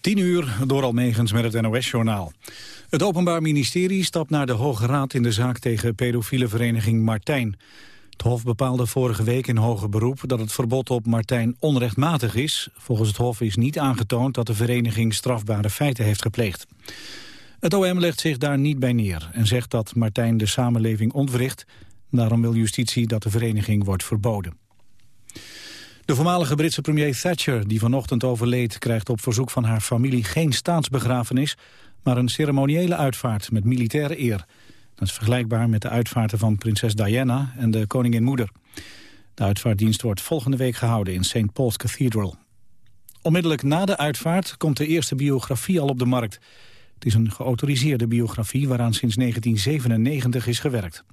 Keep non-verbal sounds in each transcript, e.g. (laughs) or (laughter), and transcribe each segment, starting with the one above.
10 uur door Almegens met het NOS-journaal. Het Openbaar Ministerie stapt naar de Hoge Raad in de zaak tegen pedofiele vereniging Martijn. Het Hof bepaalde vorige week in hoger beroep dat het verbod op Martijn onrechtmatig is. Volgens het Hof is niet aangetoond dat de vereniging strafbare feiten heeft gepleegd. Het OM legt zich daar niet bij neer en zegt dat Martijn de samenleving ontwricht. Daarom wil justitie dat de vereniging wordt verboden. De voormalige Britse premier Thatcher, die vanochtend overleed... krijgt op verzoek van haar familie geen staatsbegrafenis... maar een ceremoniële uitvaart met militaire eer. Dat is vergelijkbaar met de uitvaarten van prinses Diana en de koningin moeder. De uitvaartdienst wordt volgende week gehouden in St. Paul's Cathedral. Onmiddellijk na de uitvaart komt de eerste biografie al op de markt. Het is een geautoriseerde biografie waaraan sinds 1997 is gewerkt.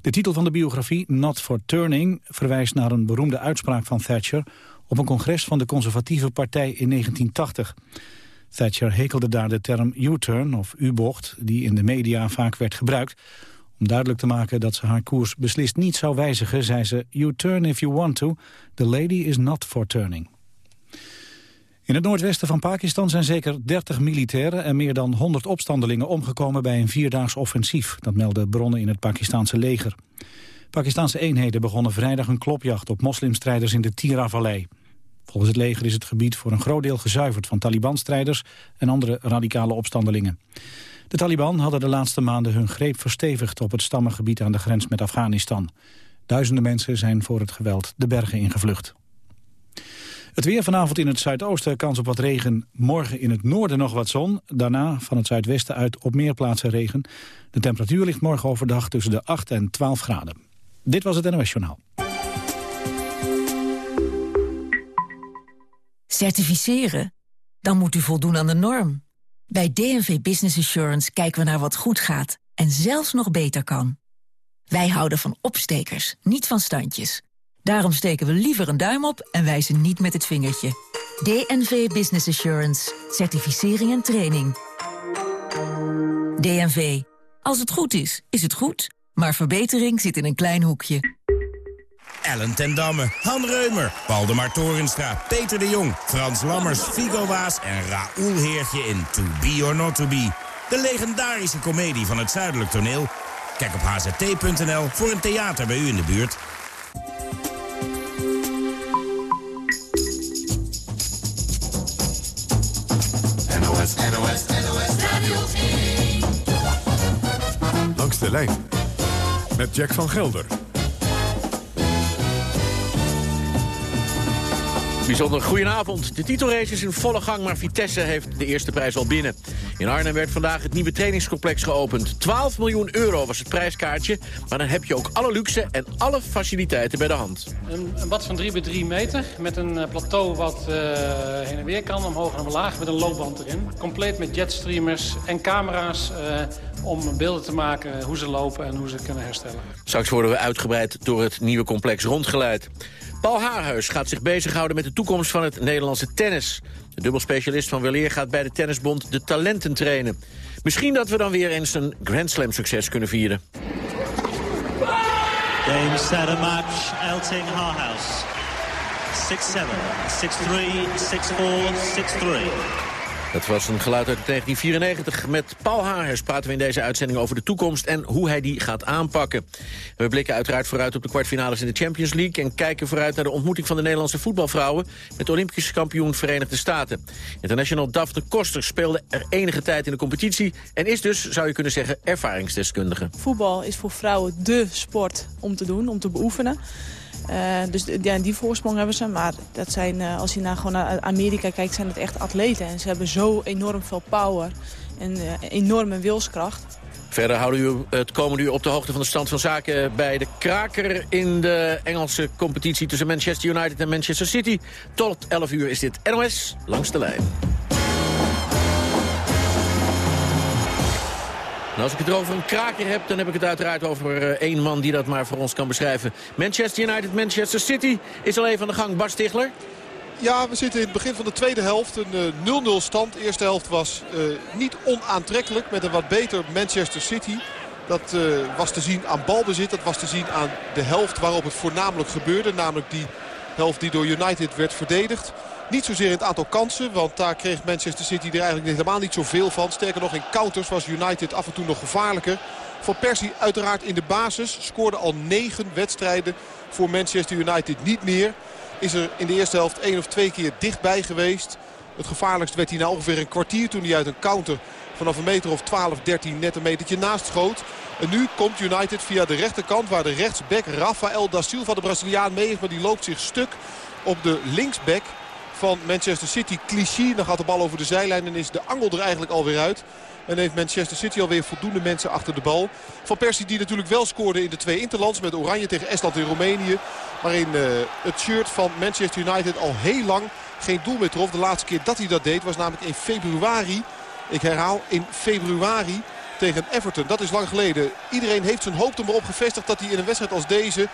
De titel van de biografie, Not for Turning, verwijst naar een beroemde uitspraak van Thatcher op een congres van de conservatieve partij in 1980. Thatcher hekelde daar de term U-turn of U-bocht, die in de media vaak werd gebruikt. Om duidelijk te maken dat ze haar koers beslist niet zou wijzigen, zei ze... You turn if you want to, the lady is not for turning. In het noordwesten van Pakistan zijn zeker 30 militairen en meer dan 100 opstandelingen omgekomen bij een vierdaags offensief. Dat melden bronnen in het Pakistanse leger. Pakistanse eenheden begonnen vrijdag een klopjacht op moslimstrijders in de Tira-vallei. Volgens het leger is het gebied voor een groot deel gezuiverd van Taliban-strijders en andere radicale opstandelingen. De Taliban hadden de laatste maanden hun greep verstevigd op het stammengebied aan de grens met Afghanistan. Duizenden mensen zijn voor het geweld de bergen ingevlucht. Het weer vanavond in het zuidoosten kans op wat regen. Morgen in het noorden nog wat zon. Daarna van het zuidwesten uit op meer plaatsen regen. De temperatuur ligt morgen overdag tussen de 8 en 12 graden. Dit was het NOS Journaal. Certificeren? Dan moet u voldoen aan de norm. Bij DNV Business Assurance kijken we naar wat goed gaat en zelfs nog beter kan. Wij houden van opstekers, niet van standjes. Daarom steken we liever een duim op en wijzen niet met het vingertje. DNV Business Assurance. Certificering en training. DNV. Als het goed is, is het goed. Maar verbetering zit in een klein hoekje. Ellen ten Damme, Han Reumer, Waldemar Torenstra, Peter de Jong... Frans Lammers, Figo Waas en Raoul Heertje in To Be or Not To Be. De legendarische komedie van het Zuidelijk Toneel. Kijk op hzt.nl voor een theater bij u in de buurt. NOS, NOS, Radio 1. Langs de lijn met Jack van Gelder. Bijzonder goedenavond. De titelrace is in volle gang, maar Vitesse heeft de eerste prijs al binnen. In Arnhem werd vandaag het nieuwe trainingscomplex geopend. 12 miljoen euro was het prijskaartje, maar dan heb je ook alle luxe en alle faciliteiten bij de hand. Een, een bad van 3 bij 3 meter met een eh, plateau wat uh, heen en weer kan, omhoog en omlaag, met een loopband erin. Compleet met jetstreamers en camera's uh, om beelden te maken hoe ze lopen en hoe ze kunnen herstellen. Straks worden we uitgebreid door het nieuwe complex rondgeleid. Paul Haarhuis gaat zich bezighouden met de toekomst van het Nederlandse tennis. De dubbelspecialist van Weleer gaat bij de Tennisbond de talenten trainen. Misschien dat we dan weer eens een Grand Slam succes kunnen vieren. Game, set, a match. Elting Haarhuis. 6-7, 6-3, 6-4, 6-3. Dat was een geluid uit 1994. Met Paul Haarhers praten we in deze uitzending over de toekomst... en hoe hij die gaat aanpakken. We blikken uiteraard vooruit op de kwartfinales in de Champions League... en kijken vooruit naar de ontmoeting van de Nederlandse voetbalvrouwen... met Olympisch kampioen Verenigde Staten. International Daphne Koster speelde er enige tijd in de competitie... en is dus, zou je kunnen zeggen, ervaringsdeskundige. Voetbal is voor vrouwen dé sport om te doen, om te beoefenen. Uh, dus ja, die voorsprong hebben ze. Maar dat zijn, uh, als je naar, gewoon naar Amerika kijkt, zijn het echt atleten. En ze hebben zo enorm veel power en uh, enorme wilskracht. Verder houden we het komende uur op de hoogte van de stand van zaken... bij de kraker in de Engelse competitie tussen Manchester United en Manchester City. Tot 11 uur is dit NOS Langs de Lijn. En als ik het over een kraker heb, dan heb ik het uiteraard over uh, één man die dat maar voor ons kan beschrijven. Manchester United, Manchester City is al even aan de gang. Bas Stigler. Ja, we zitten in het begin van de tweede helft. Een 0-0 uh, stand. De eerste helft was uh, niet onaantrekkelijk met een wat beter Manchester City. Dat was te zien aan balbezit. Dat was te zien aan de helft waarop het voornamelijk gebeurde. Namelijk die helft die door United werd verdedigd. Niet zozeer in het aantal kansen, want daar kreeg Manchester City er eigenlijk helemaal niet zoveel van. Sterker nog, in counters was United af en toe nog gevaarlijker. Van Persie uiteraard in de basis. Scoorde al negen wedstrijden voor Manchester United niet meer. Is er in de eerste helft één of twee keer dichtbij geweest. Het gevaarlijkst werd hij na ongeveer een kwartier toen hij uit een counter vanaf een meter of 12, 13 net een metertje naast schoot. En nu komt United via de rechterkant waar de rechtsback Rafael da Silva de Braziliaan mee heeft. Maar die loopt zich stuk op de linksback van Manchester City. Clichy, dan gaat de bal over de zijlijn en is de angel er eigenlijk alweer uit. En heeft Manchester City alweer voldoende mensen achter de bal. Van Persie die natuurlijk wel scoorde in de twee interlands met Oranje tegen Estland en Roemenië. Waarin uh, het shirt van Manchester United al heel lang geen doel meer trof. De laatste keer dat hij dat deed was namelijk in februari. Ik herhaal, in februari tegen Everton. Dat is lang geleden. Iedereen heeft zijn hoop er maar op gevestigd dat hij in een wedstrijd als deze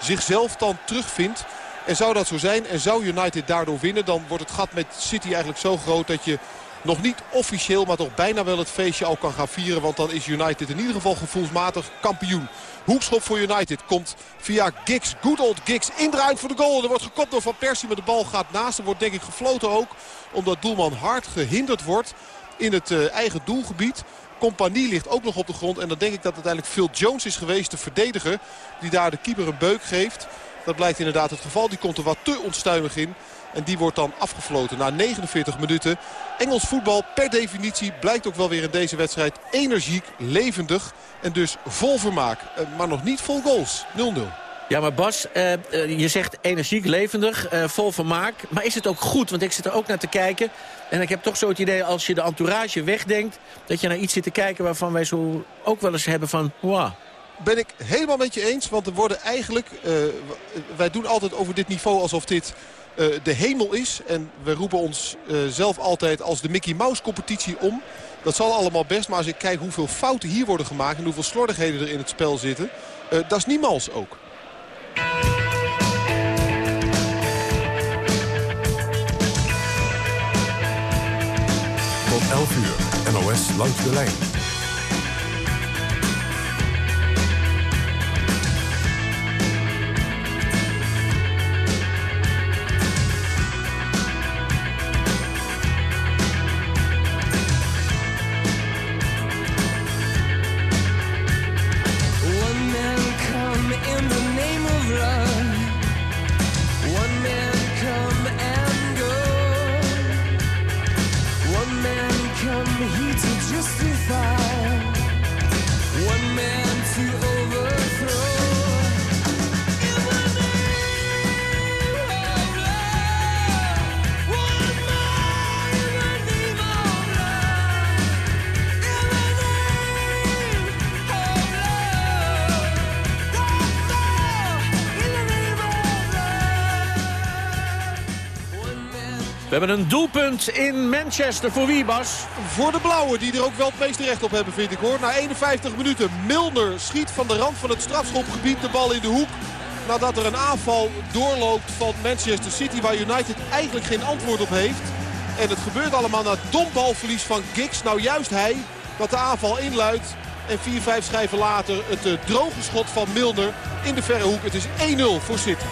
zichzelf dan terugvindt. En zou dat zo zijn en zou United daardoor winnen... dan wordt het gat met City eigenlijk zo groot dat je nog niet officieel, maar toch bijna wel het feestje al kan gaan vieren. Want dan is United in ieder geval gevoelsmatig kampioen. Hoekschop voor United komt via Giggs. Good old Giggs indraait voor de goal. Er wordt gekopt door Van Persie, maar de bal gaat naast. Er wordt denk ik gefloten ook, omdat doelman hard gehinderd wordt in het uh, eigen doelgebied. Compagnie ligt ook nog op de grond. En dan denk ik dat uiteindelijk Phil Jones is geweest, de verdediger. Die daar de keeper een beuk geeft. Dat blijkt inderdaad het geval. Die komt er wat te onstuimig in. En die wordt dan afgefloten na 49 minuten. Engels voetbal per definitie blijkt ook wel weer in deze wedstrijd energiek, levendig. En dus vol vermaak. Eh, maar nog niet vol goals. 0-0. Ja, maar Bas, uh, je zegt energiek, levendig, uh, vol vermaak. Maar is het ook goed? Want ik zit er ook naar te kijken. En ik heb toch zo het idee, als je de entourage wegdenkt... dat je naar iets zit te kijken waarvan wij zo ook wel eens hebben van... Wow. Ben ik helemaal met je eens, want er worden eigenlijk... Uh, wij doen altijd over dit niveau alsof dit uh, de hemel is. En we roepen ons uh, zelf altijd als de Mickey Mouse competitie om. Dat zal allemaal best, maar als ik kijk hoeveel fouten hier worden gemaakt... en hoeveel slordigheden er in het spel zitten... dat is niemals ook. Tot 11 uur, NOS langs de lijn. Hebben een doelpunt in Manchester. Voor wie, Bas? Voor de blauwen, die er ook wel het meeste recht op hebben, vind ik hoor. Na 51 minuten, Milner schiet van de rand van het strafschopgebied de bal in de hoek. Nadat er een aanval doorloopt van Manchester City, waar United eigenlijk geen antwoord op heeft. En het gebeurt allemaal na dom balverlies van Giggs. Nou juist hij dat de aanval inluidt. En 4-5 schijven later het uh, droge schot van Milner in de verre hoek. Het is 1-0 voor City.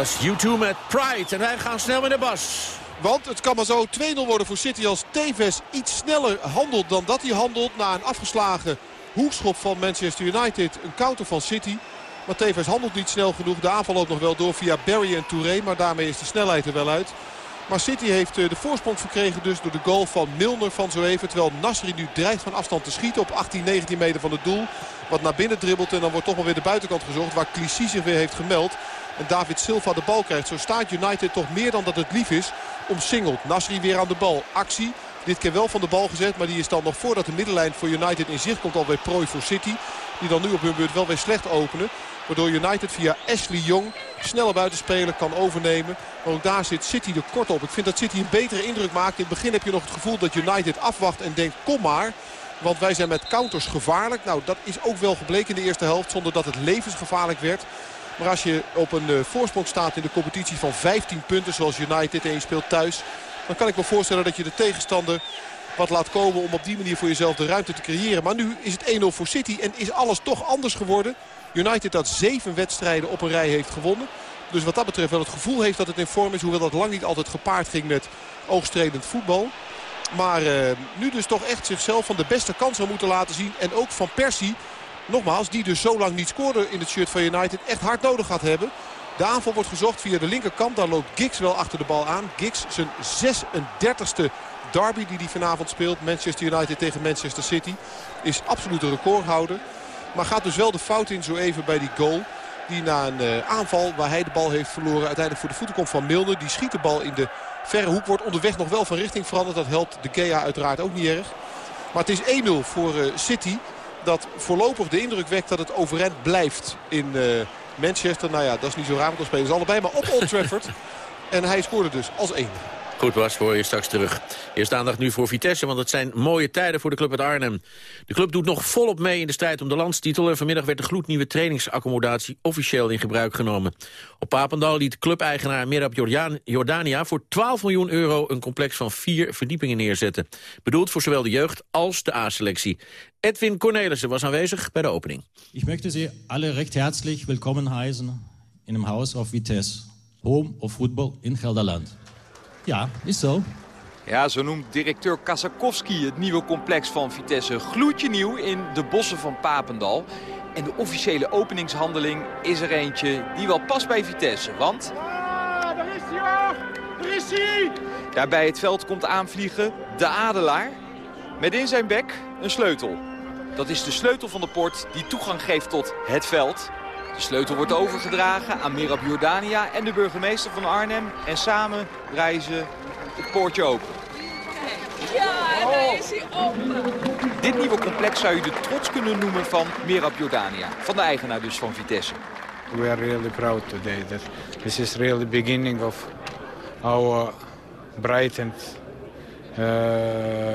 Was U2 met Pride. En wij gaan snel met de bas. Want het kan maar zo 2-0 worden voor City als Tevez iets sneller handelt dan dat hij handelt. Na een afgeslagen hoekschop van Manchester United. Een counter van City. Maar Tevez handelt niet snel genoeg. De aanval loopt nog wel door via Barry en Touré. Maar daarmee is de snelheid er wel uit. Maar City heeft de voorsprong verkregen dus door de goal van Milner van zo even. Terwijl Nasri nu dreigt van afstand te schieten op 18, 19 meter van het doel. Wat naar binnen dribbelt en dan wordt toch wel weer de buitenkant gezocht. Waar Clichy zich weer heeft gemeld. En David Silva de bal krijgt. Zo staat United toch meer dan dat het lief is. Omsingeld. Nasri weer aan de bal. Actie. Dit keer wel van de bal gezet. Maar die is dan nog voordat de middenlijn voor United in zicht komt alweer prooi voor City. Die dan nu op hun beurt wel weer slecht openen. Waardoor United via Ashley Young snelle buitenspeler kan overnemen. Maar ook daar zit City er kort op. Ik vind dat City een betere indruk maakt. In het begin heb je nog het gevoel dat United afwacht en denkt kom maar. Want wij zijn met counters gevaarlijk. Nou dat is ook wel gebleken in de eerste helft. Zonder dat het levensgevaarlijk werd. Maar als je op een uh, voorsprong staat in de competitie van 15 punten zoals United en je speelt thuis. Dan kan ik me voorstellen dat je de tegenstander wat laat komen om op die manier voor jezelf de ruimte te creëren. Maar nu is het 1-0 voor City en is alles toch anders geworden. United dat zeven wedstrijden op een rij heeft gewonnen. Dus wat dat betreft wel het gevoel heeft dat het in vorm is. Hoewel dat lang niet altijd gepaard ging met oogstredend voetbal. Maar uh, nu dus toch echt zichzelf van de beste kant zou moeten laten zien. En ook van Persie, nogmaals, die dus zo lang niet scoorde in het shirt van United. Echt hard nodig gaat hebben. De aanval wordt gezocht via de linkerkant. Daar loopt Giggs wel achter de bal aan. Giggs zijn 36e derby die hij vanavond speelt. Manchester United tegen Manchester City. Is absoluut een recordhouder. Maar gaat dus wel de fout in zo even bij die goal. Die na een uh, aanval waar hij de bal heeft verloren uiteindelijk voor de voeten komt van Milner. Die schiet de bal in de verre hoek. Wordt onderweg nog wel van richting veranderd. Dat helpt de Gea uiteraard ook niet erg. Maar het is 1-0 voor uh, City. Dat voorlopig de indruk wekt dat het overeind blijft in uh, Manchester. Nou ja, dat is niet zo raar, want dan spelen ze allebei. Maar op Old Trafford. (laughs) en hij scoorde dus als 1. Goed was, voor je straks terug. Eerst aandacht nu voor Vitesse, want het zijn mooie tijden voor de club uit Arnhem. De club doet nog volop mee in de strijd om de landstitel... en vanmiddag werd de gloednieuwe trainingsaccommodatie officieel in gebruik genomen. Op Papendal liet clubeigenaar Mirab Jordania voor 12 miljoen euro... een complex van vier verdiepingen neerzetten. Bedoeld voor zowel de jeugd als de A-selectie. Edwin Cornelissen was aanwezig bij de opening. Ik möchte ze alle recht herzlich welkom heißen in een Haus of Vitesse. Home of Football in Gelderland. Ja, is zo. Ja, zo noemt directeur Kasakowski het nieuwe complex van Vitesse. Gloedje nieuw in de bossen van Papendal. En de officiële openingshandeling is er eentje die wel past bij Vitesse. Want... Ah, daar is hij hoor! Daar is hij! Daar bij het veld komt aanvliegen de adelaar. Met in zijn bek een sleutel. Dat is de sleutel van de poort die toegang geeft tot het veld. De sleutel wordt overgedragen aan Mirab Jordania en de burgemeester van Arnhem. En samen reizen het poortje open. Ja, daar is hij open. Dit nieuwe complex zou je de trots kunnen noemen van Mirab Jordania. Van de eigenaar dus van Vitesse. We are really proud today that this is really the beginning of our bright and uh,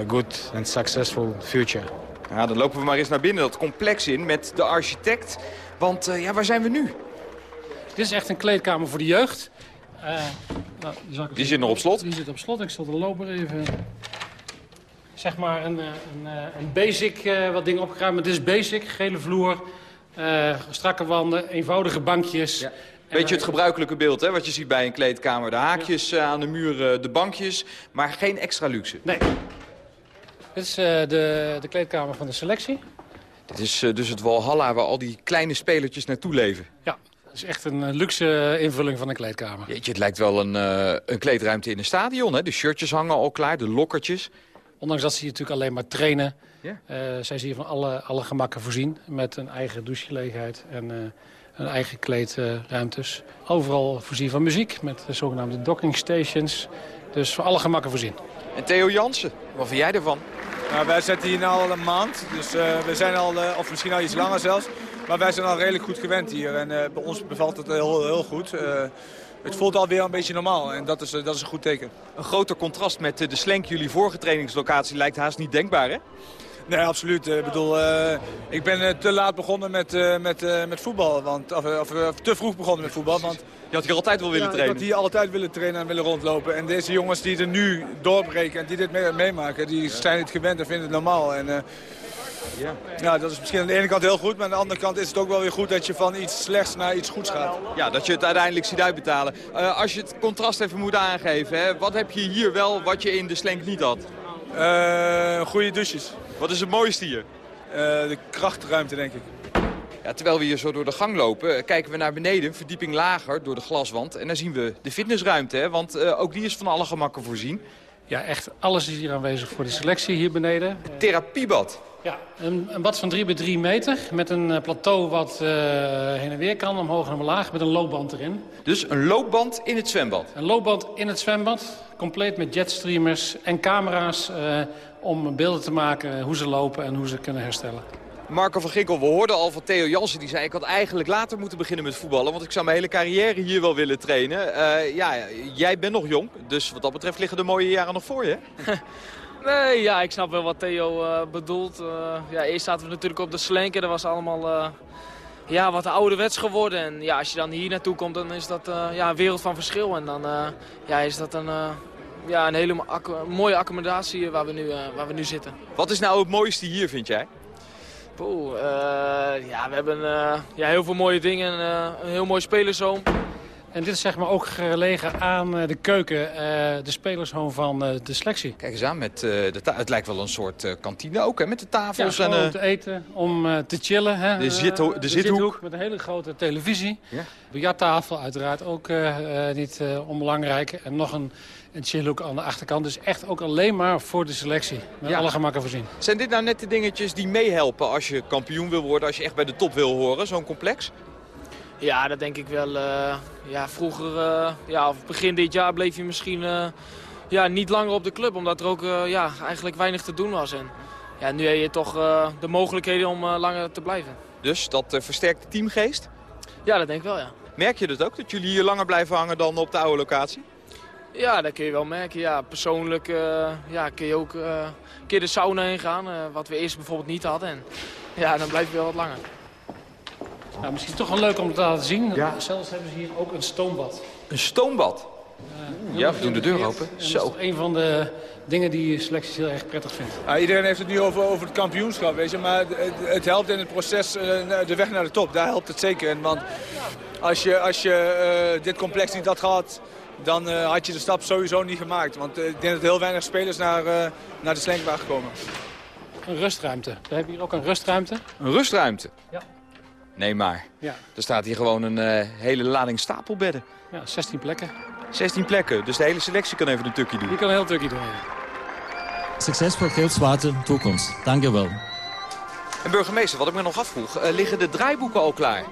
good and successful future. Ja, dan lopen we maar eens naar binnen dat complex in met de architect. Want uh, ja, waar zijn we nu? Dit is echt een kleedkamer voor de jeugd. Uh, nou, die, die zit nog op slot? Die zit op slot. Ik zal de loper even... Zeg maar een, een, een basic, uh, wat dingen opgeruimd. Maar dit is basic, gele vloer, strakke wanden, eenvoudige bankjes. Ja. Beetje het gebruikelijke beeld hè, wat je ziet bij een kleedkamer. De haakjes ja. aan de muur, de bankjes, maar geen extra luxe. Nee. Dit is de, de kleedkamer van de selectie. Dit is uh, dus het Walhalla waar al die kleine spelertjes naartoe leven. Ja, het is echt een uh, luxe invulling van een kleedkamer. Jeetje, het lijkt wel een, een kleedruimte in een stadion. Hè? De shirtjes hangen al klaar, de lokkertjes. Ondanks dat ze hier natuurlijk alleen maar trainen... Ja. zijn ze hier van alle, alle gemakken voorzien. Met een eigen douchegelegenheid en een eigen kleedruimtes. Overal voorzien van muziek met de zogenaamde docking stations. Dus voor alle gemakken voorzien. En Theo Jansen, wat vind jij ervan? Nou, wij zitten hier nu al een maand, dus uh, we zijn al, uh, of misschien al iets langer zelfs. Maar wij zijn al redelijk goed gewend hier en uh, bij ons bevalt het heel, heel goed. het voelt alweer een beetje normaal en dat is, dat is een goed teken. Een groter contrast met de slenk, jullie vorige trainingslocatie, lijkt haast niet denkbaar hè? Nee, absoluut. Ik bedoel, uh, ik ben te laat begonnen met, uh, met, uh, met voetbal. Want, of, of, te vroeg begonnen met voetbal. Want, je had hier altijd wel willen ja, trainen? ik had hier altijd willen trainen en willen rondlopen. En deze jongens die er nu doorbreken en die dit mee, meemaken, die zijn het gewend en vinden het normaal. En, Ja. ja, dat is misschien aan de ene kant heel goed, maar aan de andere kant is het ook wel weer goed dat je van iets slechts naar iets goeds gaat. Ja, dat je het uiteindelijk ziet uitbetalen. Uh, als je het contrast even moet aangeven, hè, wat heb je hier wel wat je in de slenk niet had? Uh, goede douches. Wat is het mooiste hier? Uh, de krachtruimte, denk ik. Ja, terwijl we hier zo door de gang lopen, kijken we naar beneden, verdieping lager, door de glaswand. En dan zien we de fitnessruimte, hè, want uh, ook die is van alle gemakken voorzien. Ja, echt alles is hier aanwezig voor de selectie hier beneden. Het therapiebad. Ja, een, een, bad van 3 bij 3 meter met een plateau wat uh, heen en weer kan, omhoog en omlaag, met een loopband erin. Dus een loopband in het zwembad? Een loopband in het zwembad, compleet met jetstreamers en camera's uh, om beelden te maken hoe ze lopen en hoe ze kunnen herstellen. Marco van Ginkel, we hoorden al van Theo Jansen. Die zei, ik had eigenlijk later moeten beginnen met voetballen. Want ik zou mijn hele carrière hier wel willen trainen. Uh, ja, jij bent nog jong. Dus wat dat betreft liggen de mooie jaren nog voor je. (laughs) nee, ja, ik snap wel wat Theo uh, bedoelt. Uh, ja, eerst zaten we natuurlijk op de slenken. Dat was allemaal ja, wat ouderwets geworden. En ja, als je dan hier naartoe komt, dan is dat ja, een wereld van verschil. En dan ja, is dat een ja, een hele mooie accommodatie waar we, nu, uh, waar we nu zitten. Wat is nou het mooiste hier, vind jij? Poeh, uh, ja, we hebben uh, ja, heel veel mooie dingen. een heel mooi spelershome. En dit is zeg maar ook gelegen aan de keuken, de spelershome van de selectie. Kijk eens aan, met, de het lijkt wel een soort kantine ook, hè, met de tafels. Ja, en, om te eten, om te chillen. Hè. De, zitho de, de zithoek. zithoek. Met een hele grote televisie. Ja. Biljarttafel uiteraard ook niet onbelangrijk. En nog een en chillhoek aan de achterkant. Dus echt ook alleen maar voor de selectie. Met ja. alle gemakken voorzien. Zijn dit nou net de dingetjes die meehelpen als je kampioen wil worden? Als je echt bij de top wil horen, zo'n complex? Ja, dat denk ik wel. Uh, ja, vroeger, uh, ja, of begin dit jaar bleef je misschien uh, ja, niet langer op de club. Omdat er ook ja, eigenlijk weinig te doen was. En ja, nu heb je toch de mogelijkheden om langer te blijven. Dus dat versterkt de teamgeest? Ja, dat denk ik wel, ja. Merk je dat ook, dat jullie hier langer blijven hangen dan op de oude locatie? Ja, dat kun je wel merken. Ja, persoonlijk ja, kun je ook een keer de sauna heen gaan, wat we eerst bijvoorbeeld niet hadden. En ja, dan blijf je wel wat langer. Nou, misschien toch wel leuk om te laten zien. Ja. Zelfs hebben ze hier ook een stoombad. Een stoombad? ja, we doen de deur open. Zo. Dat is een van de dingen die selecties heel erg prettig vindt. Ja, iedereen heeft het nu over, over het kampioenschap, weet je. Maar het, het helpt in het proces, de weg naar de top. Daar helpt het zeker in. Want als je, als je dit complex niet had gehad dan uh, had je de stap sowieso niet gemaakt. Want uh, ik denk dat heel weinig spelers naar, uh, naar de slenk waren gekomen. Een rustruimte. We hebben hier ook een rustruimte. Een rustruimte? Ja. Nee maar. Ja. Er staat hier gewoon een hele lading stapelbedden. Ja, 16 plekken. 16 plekken, dus de hele selectie kan even een tukje doen. Die kan een heel tukje doen, Succes voor Geelswater toekomst. Dank je wel. En burgemeester, wat ik me nog afvroeg, uh, liggen de draaiboeken al klaar?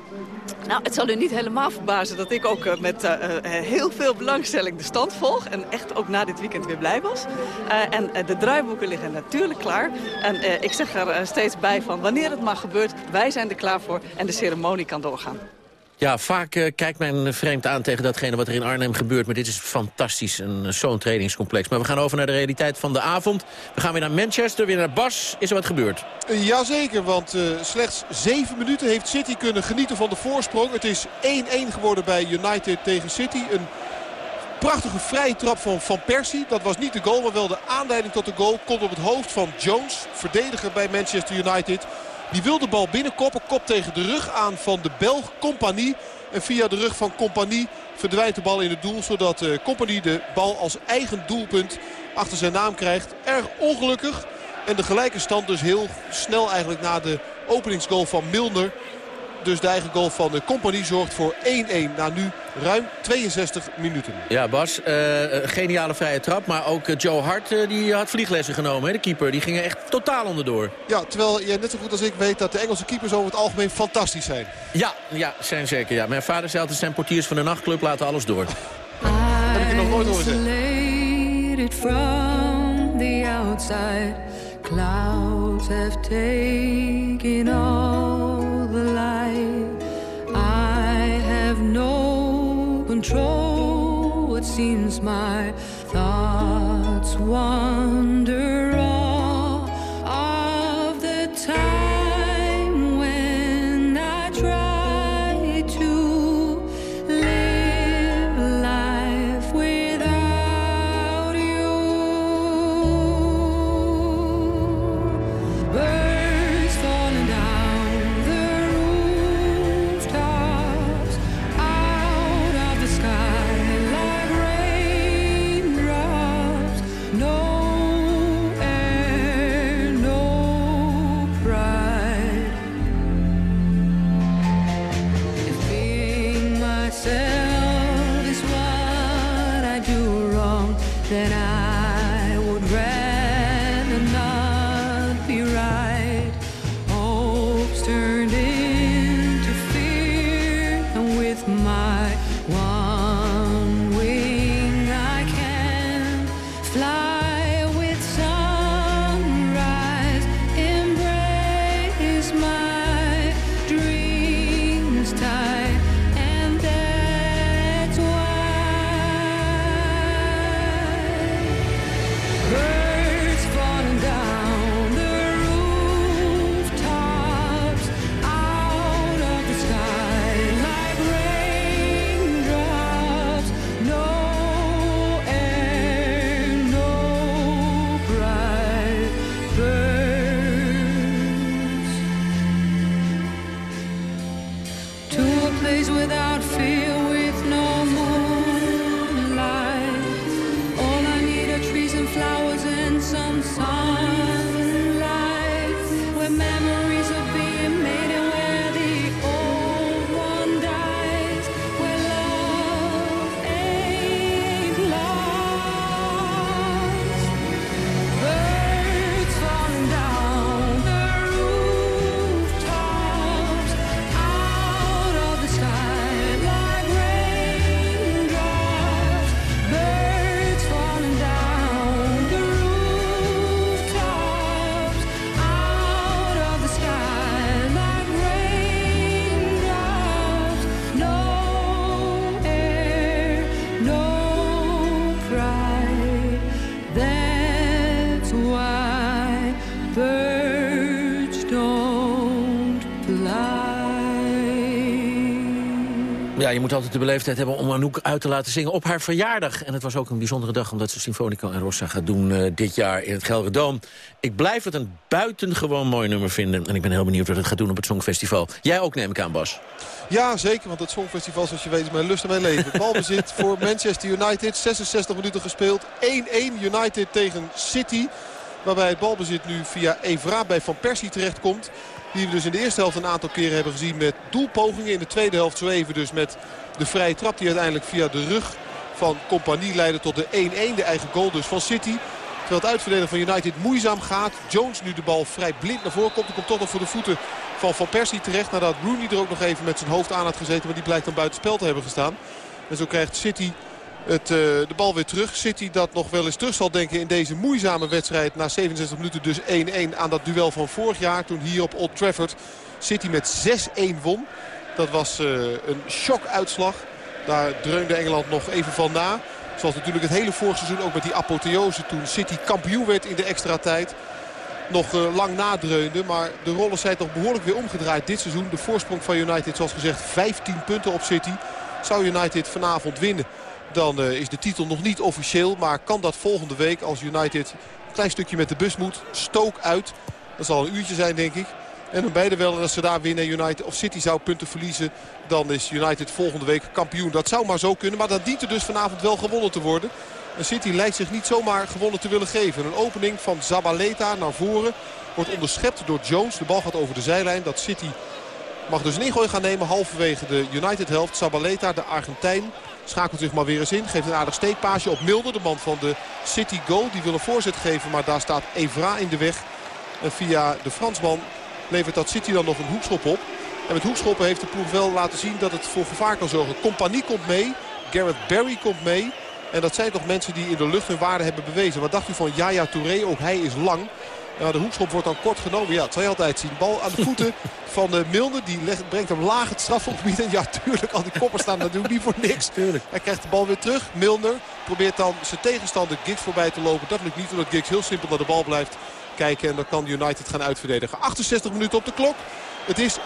Nou, het zal u niet helemaal verbazen dat ik ook uh, met uh, heel veel belangstelling de stand volg. En echt ook na dit weekend weer blij was. en de draaiboeken liggen natuurlijk klaar. En ik zeg er steeds bij van wanneer het maar gebeurt, wij zijn er klaar voor en de ceremonie kan doorgaan. Ja, vaak uh, kijkt men vreemd aan tegen datgene wat er in Arnhem gebeurt. Maar dit is fantastisch, een zo'n trainingscomplex. Maar we gaan over naar de realiteit van de avond. We gaan weer naar Manchester, weer naar Bas. Is er wat gebeurd? Jazeker, want slechts zeven minuten heeft City kunnen genieten van de voorsprong. Het is 1-1 geworden bij United tegen City. Een prachtige vrije trap van Van Persie. Dat was niet de goal, maar wel de aanleiding tot de goal. Komt op het hoofd van Jones, verdediger bij Manchester United. Die wil de bal binnenkoppen. Kop tegen de rug aan van de Belg Compagnie. En via de rug van Compagnie verdwijnt de bal in het doel. Zodat uh, Compagnie de bal als eigen doelpunt achter zijn naam krijgt. Erg ongelukkig. En de gelijke stand dus heel snel eigenlijk na de openingsgoal van Milner. Dus de eigen goal van de compagnie zorgt voor 1-1 na nu ruim 62 minuten. Ja, Bas, uh, geniale vrije trap. Maar ook uh, Joe Hart uh, die had vlieglessen genomen, hè, de keeper. Die gingen echt totaal onderdoor. Ja, terwijl jij net zo goed als ik weet dat de Engelse keepers over het algemeen fantastisch zijn. Ja, ja zijn zeker. Ja. Mijn vader zei altijd, zijn portiers van de nachtclub laten alles door. Dat heb ik je nog nooit horen zeggen. From the outside, clouds have taken all control. It seems my thoughts wander je moet altijd de beleefdheid hebben om Anouk uit te laten zingen op haar verjaardag. En het was ook een bijzondere dag omdat ze Symfonico en Rossa gaat doen eh, dit jaar in het Gelredome. Ik blijf het een buitengewoon mooi nummer vinden. En ik ben heel benieuwd wat het gaat doen op het Songfestival. Jij ook neem ik aan, Bas. Ja, zeker, want het Songfestival, zoals je weet, is mijn lust en mijn leven. (laughs) Balbezit voor Manchester United, 66 minuten gespeeld. 1-1 United tegen City. Waarbij het balbezit nu via Evra bij Van Persie terechtkomt. Die we dus in de eerste helft een aantal keren hebben gezien met doelpogingen. In de tweede helft zo even dus met de vrije trap die uiteindelijk via de rug van Compagnie leidde tot de 1-1. De eigen goal dus van City. Terwijl het uitverdelen van United moeizaam gaat. Jones nu de bal vrij blind naar voren komt. Die komt toch nog voor de voeten van Van Persie terecht. Nadat Rooney er ook nog even met zijn hoofd aan had gezeten. Maar die blijkt dan buiten spel te hebben gestaan. En zo krijgt City het, eh, de bal weer terug. City dat nog wel eens terug zal denken in deze moeizame wedstrijd. Na 67 minuten dus 1-1 aan dat duel van vorig jaar. Toen hier op Old Trafford City met 6-1 won. Dat was eh, een shockuitslag. Daar dreunde Engeland nog even van na. Zoals natuurlijk het hele vorig seizoen ook met die apotheose toen City kampioen werd in de extra tijd. Nog eh, lang nadreunde, maar de rollen zijn toch behoorlijk weer omgedraaid dit seizoen. De voorsprong van United zoals gezegd 15 punten op City. Zou United vanavond winnen, dan eh, is de titel nog niet officieel. Maar kan dat volgende week als United een klein stukje met de bus moet. Stook uit. Dat zal een uurtje zijn denk ik. En dan beide wel. Als ze daar winnen United of City zou punten verliezen. Dan is United volgende week kampioen. Dat zou maar zo kunnen. Maar dat dient er dus vanavond wel gewonnen te worden. En City lijkt zich niet zomaar gewonnen te willen geven. Een opening van Zabaleta naar voren. Wordt onderschept door Jones. De bal gaat over de zijlijn. Dat City mag dus een ingooi gaan nemen. Halverwege de United helft. Zabaleta, de Argentijn. Schakelt zich maar weer eens in. Geeft een aardig steekpaasje op Milder. De man van de City goal. Die wil een voorzet geven. Maar daar staat Evra in de weg. En via de Fransman levert dat City dan nog een hoekschop op. En met hoekschoppen heeft de ploeg wel laten zien dat het voor gevaar kan zorgen. Compagnie komt mee. Gareth Barry komt mee. En dat zijn toch mensen die in de lucht hun waarde hebben bewezen. Wat dacht u van Yaya Touré? Ook hij is lang. Ja, de hoekschop wordt dan kort genomen. Ja, dat zal je altijd zien. Bal aan de (laughs) voeten van uh, Milner. Die legt, brengt hem laag het strafgebied. En ja, tuurlijk, al die koppers staan natuurlijk niet voor niks. Tuurlijk. Hij krijgt de bal weer terug. Milner probeert dan zijn tegenstander Giggs voorbij te lopen. Dat lukt niet omdat Giggs heel simpel naar de bal blijft kijken. En dan kan United gaan uitverdedigen. 68 minuten op de klok. Het is 1-1.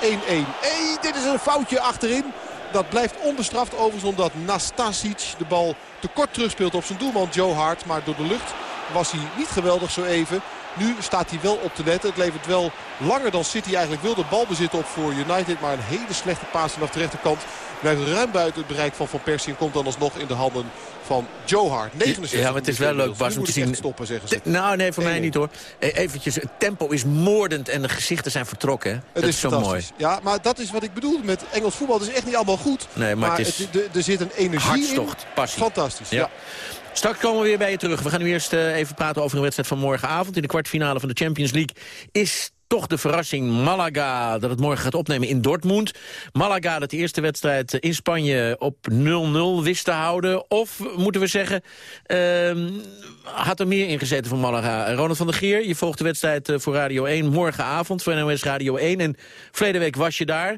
Hey, dit is een foutje achterin. Dat blijft onbestraft overigens omdat Nastasic de bal te kort terugspeelt op zijn doelman Joe Hart. Maar door de lucht was hij niet geweldig zo even. Nu staat hij wel op te letten. Het levert wel langer dan City eigenlijk wilde balbezit op voor United. Maar een hele slechte paas vanaf de rechterkant. Blijft ruim buiten het bereik van Van Persie. En komt dan alsnog in de handen van Joe Hart. 69 Ja, maar het is wel leuk, Bas, om te zien... stoppen, zeggen ze. Nou, nee, voor mij niet hoor. E- Eventjes, het tempo is moordend en de gezichten zijn vertrokken. Het dat is, is zo mooi. Ja, maar dat is wat ik bedoel met Engels voetbal. Het is echt niet allemaal goed. Nee, maar het is het- er- er zit een energie Hartstocht, in. passie. Fantastisch, ja. Ja. Straks komen we weer bij je terug. We gaan nu eerst eh, even praten over een wedstrijd van morgenavond. In de kwartfinale van de Champions League is toch de verrassing Malaga dat het morgen gaat opnemen in Dortmund. Malaga dat de eerste wedstrijd in Spanje op 0-0 wist te houden. Of moeten we zeggen, ehm, had er meer ingezeten van Malaga. Ronald van der Geer, je volgt de wedstrijd eh, voor Radio 1 morgenavond voor NOS Radio 1. En verleden week was je daar.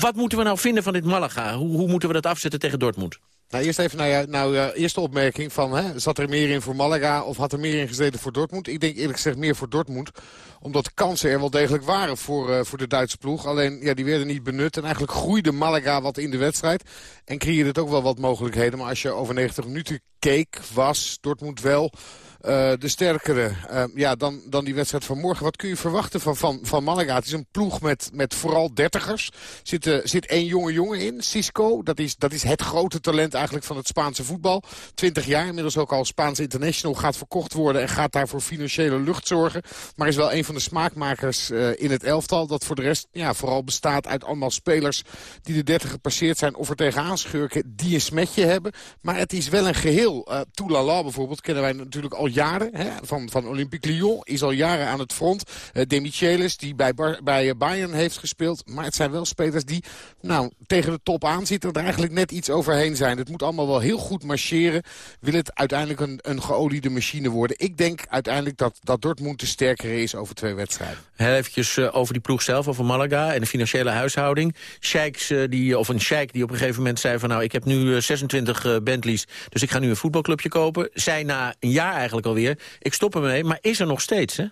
Wat moeten we nou vinden van dit Malaga? Hoe, hoe moeten we dat afzetten tegen Dortmund? Nou, eerst even naar je nou, eerste opmerking van... Hè, zat er meer in voor Malaga of had er meer in gezeten voor Dortmund? Ik denk eerlijk gezegd meer voor Dortmund. Omdat de kansen er wel degelijk waren voor, eh, voor de Duitse ploeg. Alleen ja, die werden niet benut. En eigenlijk groeide Malaga wat in de wedstrijd. En creëerde het ook wel wat mogelijkheden. Maar als je over 90 minuten keek, was Dortmund wel... eh, de sterkere eh, ja, dan, dan die wedstrijd van morgen. Wat kun je verwachten van, van, van Malaga? Het is een ploeg met, met vooral dertigers. Zit, uh, zit één jonge jongen in, Cisco. Dat is, dat is het grote talent eigenlijk van het Spaanse voetbal. 20 jaar, inmiddels ook al Spaans international. Gaat verkocht worden en gaat daarvoor financiële lucht zorgen. Maar is wel een van de smaakmakers in het elftal. Dat voor de rest ja, vooral bestaat uit allemaal spelers die de 30 gepasseerd zijn. Of er tegenaan schurken die een smetje hebben. Maar het is wel een geheel. Uh, Toulala bijvoorbeeld kennen wij natuurlijk al jaren. Hè, van, van Olympique Lyon is al jaren aan het front. Uh, De Michelis die bij, bij Bayern heeft gespeeld. Maar het zijn wel spelers die nou, tegen de top aan zitten. Er eigenlijk net iets overheen zijn. Het moet allemaal wel heel goed marcheren. Wil het uiteindelijk een, een geoliede machine worden. Ik denk uiteindelijk dat, dat Dortmund de sterkere is over twee wedstrijden. Eventjes uh, over die ploeg zelf, over Malaga en de financiële huishouding. Sheiks, uh, die, of een sheik die op een gegeven moment zei van... nou, ik heb nu uh, 26 Bentleys, dus ik ga nu een voetbalclubje kopen. Zij na een jaar eigenlijk ik stop ermee, maar is er nog steeds, hè?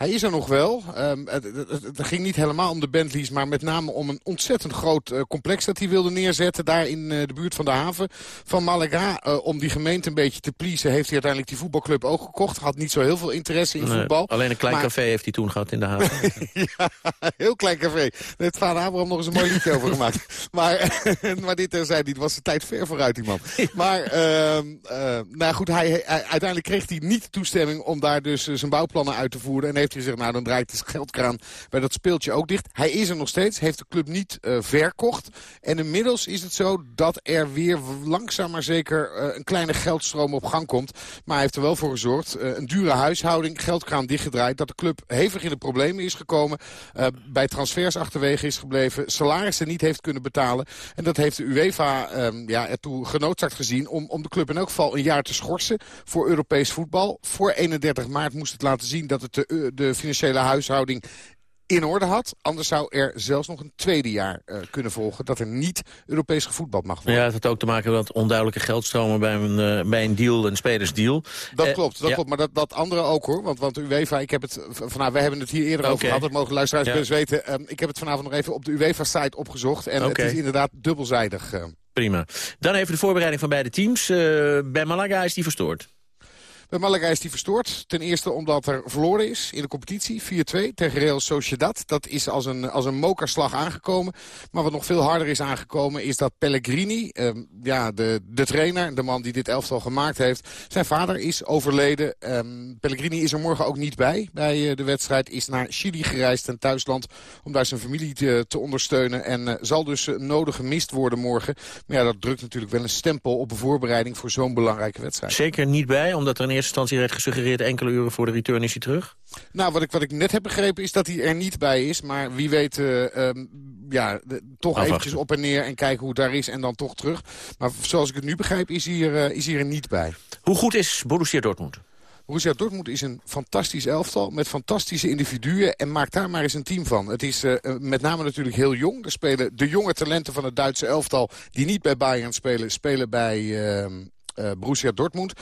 Hij is er nog wel. Um, het, het, het, ging niet helemaal om de Bentleys, maar met name om een ontzettend groot uh, complex dat hij wilde neerzetten. Daar in uh, de buurt van de haven van Malaga. Uh, om die gemeente een beetje te pleasen heeft hij uiteindelijk die voetbalclub ook gekocht. Had niet zo heel veel interesse in nee, voetbal. Alleen een klein maar... café heeft hij toen gehad in de haven. (laughs) ja, heel klein café. Daar heeft vader Abraham nog eens een mooi liedje over gemaakt. (laughs) Maar, (laughs) maar dit terzijde, dit was de tijd ver vooruit die man. Maar nou goed, hij, hij, uiteindelijk kreeg hij niet toestemming om daar dus zijn bouwplannen uit te voeren. En heeft heeft gezegd, nou dan draait de geldkraan bij dat speeltje ook dicht. Hij is er nog steeds, heeft de club niet uh, verkocht. En inmiddels is het zo dat er weer langzaam maar zeker uh, een kleine geldstroom op gang komt. Maar hij heeft er wel voor gezorgd, uh, een dure huishouding, geldkraan dichtgedraaid. Dat de club hevig in de problemen is gekomen. bij transfers achterwege is gebleven. Salarissen niet heeft kunnen betalen. En dat heeft de UEFA um, ja, ertoe genoodzaakt gezien om, om de club in elk geval een jaar te schorsen voor Europees voetbal. Voor 31 maart moest het laten zien dat het de financiële huishouding in orde had. Anders zou er zelfs nog een tweede jaar uh, kunnen volgen... dat er niet Europees gevoetbald mag worden. Ja, het had ook te maken met onduidelijke geldstromen bij een, uh, bij een deal, een spelersdeal. Dat uh, klopt, dat ja. klopt. Maar dat, dat andere ook hoor. Want, want UEFA, ik heb het, vanavond, wij hebben het hier eerder okay. over gehad. Dat mogen luisteraars ja. weten. Um, ik heb het vanavond nog even op de UEFA-site opgezocht. En okay. het is inderdaad dubbelzijdig. Prima. Dan even de voorbereiding van beide teams. bij Malaga is die verstoord. Bij Malaga is die verstoord. Ten eerste omdat er verloren is in de competitie. 4-2 tegen Real Sociedad. Dat is als een, als een mokerslag aangekomen. Maar wat nog veel harder is aangekomen is dat Pellegrini, eh, ja, de, de trainer, de man die dit elftal gemaakt heeft, zijn vader is overleden. Eh, Pellegrini is er morgen ook niet bij. Bij uh, de wedstrijd is naar Chili gereisd en thuisland om daar zijn familie te, te ondersteunen. En zal dus nodig gemist worden morgen. Maar ja, dat drukt natuurlijk wel een stempel op een voorbereiding voor zo'n belangrijke wedstrijd. Zeker niet bij, omdat er eerste instantie werd gesuggereerd... enkele uren voor de return is hij terug? Nou, wat ik, wat ik net heb begrepen is dat hij er niet bij is. Maar wie weet, uh, um, ja, de, toch Afwachten. eventjes op en neer en kijken hoe het daar is en dan toch terug. Maar zoals ik het nu begrijp, is hij er, uh, is hij er niet bij. Hoe goed is Borussia Dortmund? Borussia Dortmund is een fantastisch elftal met fantastische individuen en maakt daar maar eens een team van. Het is uh, met name natuurlijk heel jong. Er spelen de jonge talenten van het Duitse elftal die niet bij Bayern spelen, spelen bij... Uh, uh, Borussia Dortmund.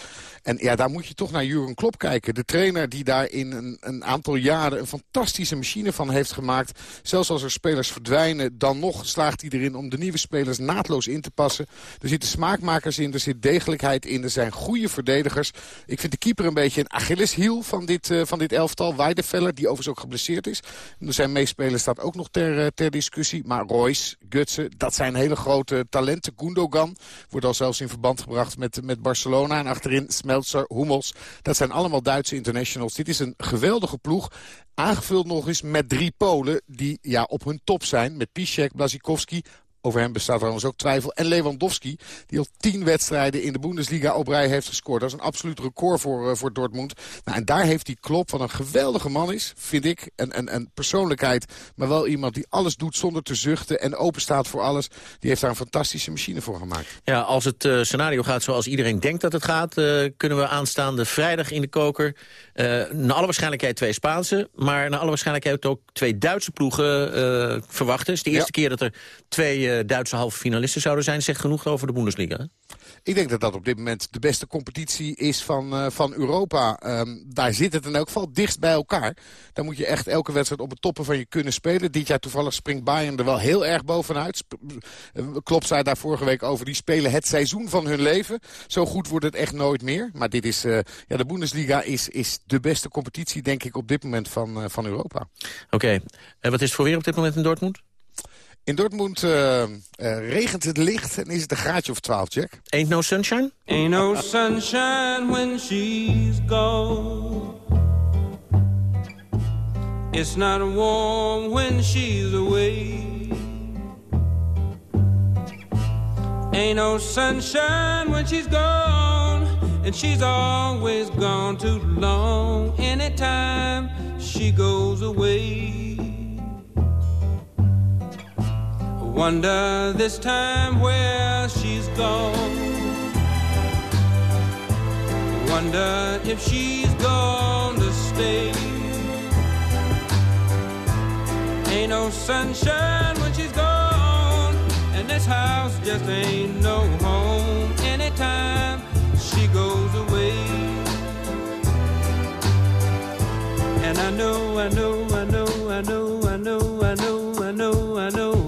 En ja, daar moet je toch naar Jurgen Klopp kijken. De trainer die daar in een, een, aantal jaren een fantastische machine van heeft gemaakt. Zelfs als er spelers verdwijnen, dan nog slaagt hij erin om de nieuwe spelers naadloos in te passen. Er zitten smaakmakers in, er zit degelijkheid in, er zijn goede verdedigers. Ik vind de keeper een beetje een Achilleshiel van dit, uh, van dit elftal. Weidefeller, die overigens ook geblesseerd is. Zijn meespelers staat ook nog ter, uh, ter discussie. Maar Royce, Gutsen, dat zijn hele grote talenten. Gundogan wordt al zelfs in verband gebracht met met Barcelona. En achterin Smeltzer, Hummels. Dat zijn allemaal Duitse internationals. Dit is een geweldige ploeg. Aangevuld nog eens met drie Polen die ja, op hun top zijn. Met Piszek, Blazikowski, over hem bestaat trouwens ook twijfel. En Lewandowski, die al tien wedstrijden in de Bundesliga op rij heeft gescoord. Dat is een absoluut record voor, uh, voor Dortmund. Nou, en daar heeft hij Klop, wat een geweldige man is, vind ik. Een, een, een persoonlijkheid, maar wel iemand die alles doet zonder te zuchten en open staat voor alles. Die heeft daar een fantastische machine voor gemaakt. Ja, als het uh, scenario gaat zoals iedereen denkt dat het gaat... Uh, kunnen we aanstaande vrijdag in de koker... naar alle waarschijnlijkheid twee Spaanse... maar naar alle waarschijnlijkheid ook twee Duitse ploegen verwachten. Het is de eerste ja. keer dat er twee de Duitse halve finalisten zouden zijn... zegt genoeg over de Bundesliga. Ik denk dat dat op dit moment de beste competitie is van, eh, van Europa. Ehm, daar zit het in elk geval dichtst bij elkaar. Daar moet je echt elke wedstrijd op het toppen van je kunnen spelen. Dit jaar toevallig springt Bayern er wel heel erg bovenuit. Sp eh, Klopt zei daar vorige week over. Die spelen het seizoen van hun leven. Zo goed wordt het echt nooit meer. Maar dit is, eh, ja, de Bundesliga is, is de beste competitie, denk ik, op dit moment van, eh, van Europa. Oké, en wat is het voor weer op dit moment in Dortmund? In Dortmund eh, eh, regent het licht en is het een graadje of 12, Jack. Ain't no sunshine? Ain't no sunshine when she's gone. It's not warm when she's away. Ain't no sunshine when she's gone. And she's always gone too long. Anytime she goes away. Wonder this time where she's gone. Wonder if she's gonna stay. Ain't no sunshine when she's gone, and this house just ain't no home anytime she goes away. And I know, I know, I know, I know, I know, I know, I know, I know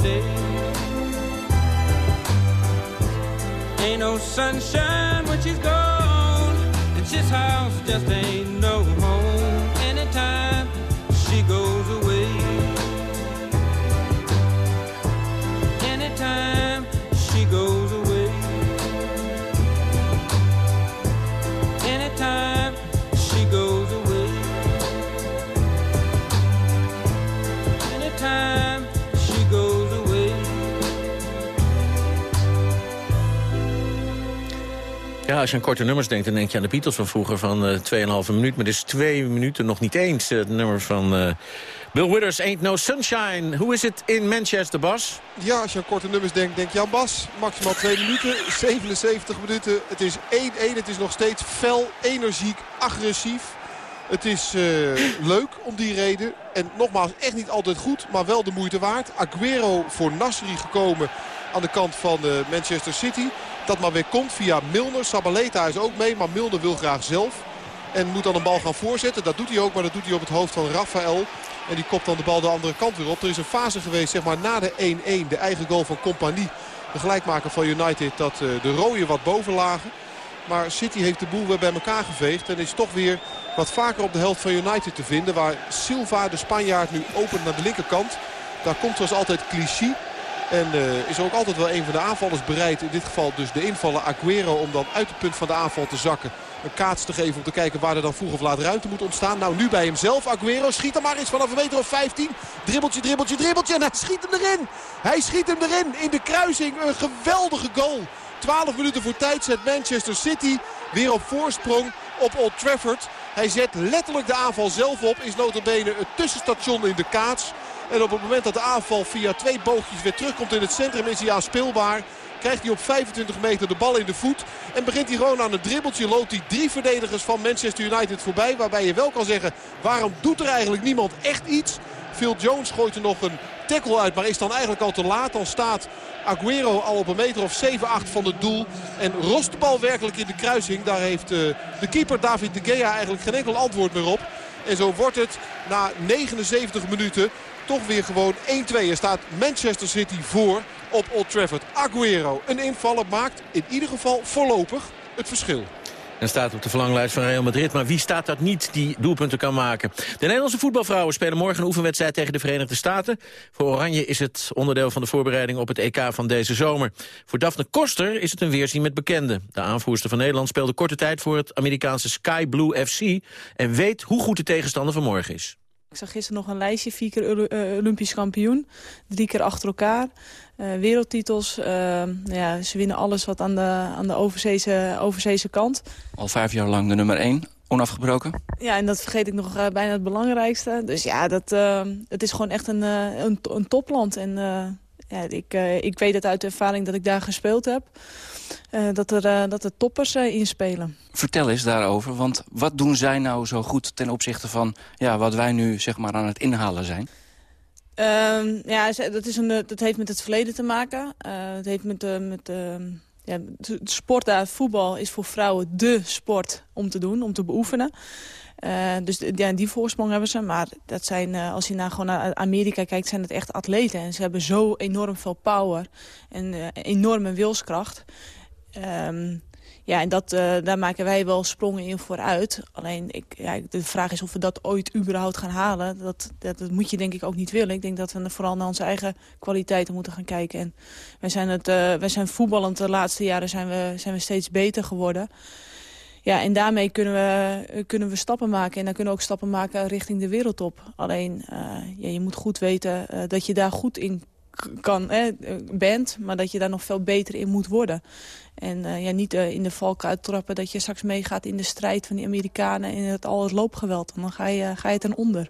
Ain't no sunshine when she's gone, and this house just ain't no als je aan korte nummers denkt, dan denk je aan de Beatles van vroeger van eh 2,5 minuut. Maar is twee minuten nog niet eens, eh, het nummer van eh, Bill Withers, Ain't No Sunshine. Hoe is het in Manchester, Bas? Ja, als je aan korte nummers denkt, denk je aan Bas. Maximaal 2 minuten, 77 minuten. Het is 1-1, het is nog steeds fel, energiek, agressief. Het is leuk om die reden. En nogmaals, echt niet altijd goed, maar wel de moeite waard. Aguero voor Nasri gekomen aan de kant van Manchester City. Dat maar weer komt via Milner. Sabaleta is ook mee, maar Milner wil graag zelf. En moet dan een bal gaan voorzetten. Dat doet hij ook, maar dat doet hij op het hoofd van Rafael. En die kopt dan de bal de andere kant weer op. Er is een fase geweest, zeg maar, na de 1-1. De eigen goal van Compagnie. De gelijkmaker van United dat eh, de rode wat boven lagen. Maar City heeft de boel weer bij elkaar geveegd. En is toch weer wat vaker op de helft van United te vinden. Waar Silva, de Spanjaard, nu opent naar de linkerkant. Daar komt zoals altijd Clichy. En eh, is ook altijd wel een van de aanvallers bereid. In dit geval dus de invaller Aguero om dan uit het punt van de aanval te zakken. Een kaats te geven om te kijken waar er dan vroeg of laat ruimte moet ontstaan. Nou, nu bij hemzelf. Aguero schiet er maar eens vanaf een meter of 15. Dribbeltje, dribbeltje, dribbeltje. En hij schiet hem erin. Hij schiet hem erin. In de kruising een geweldige goal. 12 minuten voor tijd zet Manchester City weer op voorsprong op Old Trafford. Hij zet letterlijk de aanval zelf op. Is notabene het tussenstation in de kaats. En op het moment dat de aanval via twee boogjes weer terugkomt in het centrum is hij aanspeelbaar. Krijgt hij op 25 meter de bal in de voet. En begint hij gewoon aan het dribbeltje. Loopt hij drie verdedigers van Manchester United voorbij. Waarbij je wel kan zeggen, waarom doet er eigenlijk niemand echt iets? Phil Jones gooit er nog een tackle uit. Maar is dan eigenlijk al te laat. Dan staat Aguero al op een meter of 7, 8 van het doel. En rost de bal werkelijk in de kruising. Daar heeft eh, de keeper David de Gea eigenlijk geen enkel antwoord meer op. En zo wordt het na 79 minuten toch weer gewoon 1-2. Er staat Manchester City voor op Old Trafford. Aguero, een invaller, maakt in ieder geval voorlopig het verschil. En staat op de verlanglijst van Real Madrid. Maar wie staat dat niet die doelpunten kan maken? De Nederlandse voetbalvrouwen spelen morgen een oefenwedstrijd tegen de Verenigde Staten. Voor Oranje is het onderdeel van de voorbereiding op het EK van deze zomer. Voor Daphne Koster is het een weerzien met bekenden. De aanvoerster van Nederland speelde korte tijd voor het Amerikaanse Sky Blue FC... en weet hoe goed de tegenstander van morgen is. Ik zag gisteren nog een lijstje, vier keer eh, Olympisch kampioen. Drie keer achter elkaar. Eh, wereldtitels. eh, ja, ze winnen alles wat aan de, aan de overzeese, overzeese kant. Al vijf jaar lang de nummer één, onafgebroken. Ja, en dat vergeet ik nog bijna het belangrijkste. Dus ja, dat, het is gewoon echt een, een, een topland. En ja, ik, ik weet het uit de ervaring dat ik daar gespeeld heb. Eh, dat, er, eh, dat er toppers eh, inspelen. Vertel eens daarover, want wat doen zij nou zo goed ten opzichte van ja, wat wij nu zeg maar aan het inhalen zijn? Ehm, ja, dat, is een, dat heeft met het verleden te maken. Het heeft met, met eh, ja, de sport daar, voetbal is voor vrouwen dé sport om te doen, om te beoefenen. Dus ja, die voorsprong hebben ze. Maar dat zijn, als je naar, gewoon naar Amerika kijkt, zijn het echt atleten. En ze hebben zo enorm veel power en enorme wilskracht. Ehm, ja, en dat, eh, daar maken wij wel sprongen in vooruit. Alleen, ik, de vraag is of we dat ooit überhaupt gaan halen. Dat, dat, moet je denk ik ook niet willen. Ik denk dat we vooral naar onze eigen kwaliteiten moeten gaan kijken. En wij zijn, het, eh, wij zijn voetballend de laatste jaren zijn we, zijn we steeds beter geworden. Ja, en daarmee kunnen we, kunnen we stappen maken. En dan kunnen we ook stappen maken richting de wereldtop. Alleen, eh, ja, je moet goed weten dat je daar goed in kan, eh, bent. Maar dat je daar nog veel beter in moet worden. En eh, ja, niet eh, in de valk uittrappen dat je straks meegaat in de strijd van die Amerikanen... en het, al het loopgeweld. Dan ga je, ga je ten onder.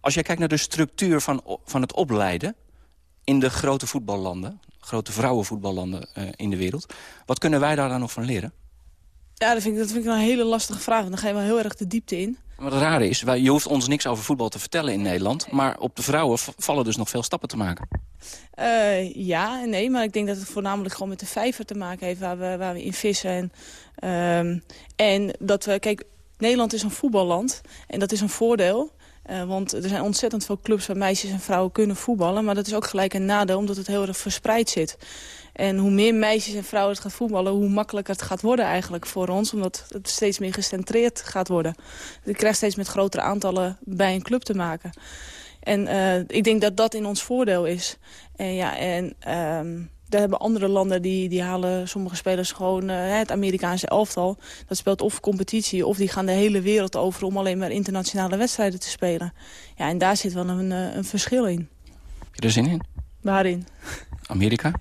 Als jij kijkt naar de structuur van, van het opleiden in de grote voetballanden, grote vrouwenvoetballanden eh, in de wereld, wat kunnen wij daar dan nog van leren? Ja, dat vind, ik, dat vind ik een hele lastige vraag. Want dan ga je wel heel erg de diepte in. Wat het rare is, wij, je hoeft ons niks over voetbal te vertellen in Nederland... maar op de vrouwen vallen dus nog veel stappen te maken. Eh, ja nee, maar ik denk dat het voornamelijk gewoon met de vijver te maken heeft waar we, waar we in vissen. En, ehm, en dat we, kijk, Nederland is een voetballand en dat is een voordeel. Eh, want er zijn ontzettend veel clubs waar meisjes en vrouwen kunnen voetballen. Maar dat is ook gelijk een nadeel, omdat het heel erg verspreid zit. En hoe meer meisjes en vrouwen het gaan voetballen, hoe makkelijker het gaat worden eigenlijk voor ons. Omdat het steeds meer gecentreerd gaat worden. Je krijgt steeds met grotere aantallen bij een club te maken. En eh, ik denk dat dat in ons voordeel is. En ja, en ehm, daar hebben andere landen, die, die halen sommige spelers gewoon eh, het Amerikaanse elftal. Dat speelt of competitie, of die gaan de hele wereld over om alleen maar internationale wedstrijden te spelen. Ja, en daar zit wel een, eh, een verschil in. Heb je er zin in? Waarin? Amerika?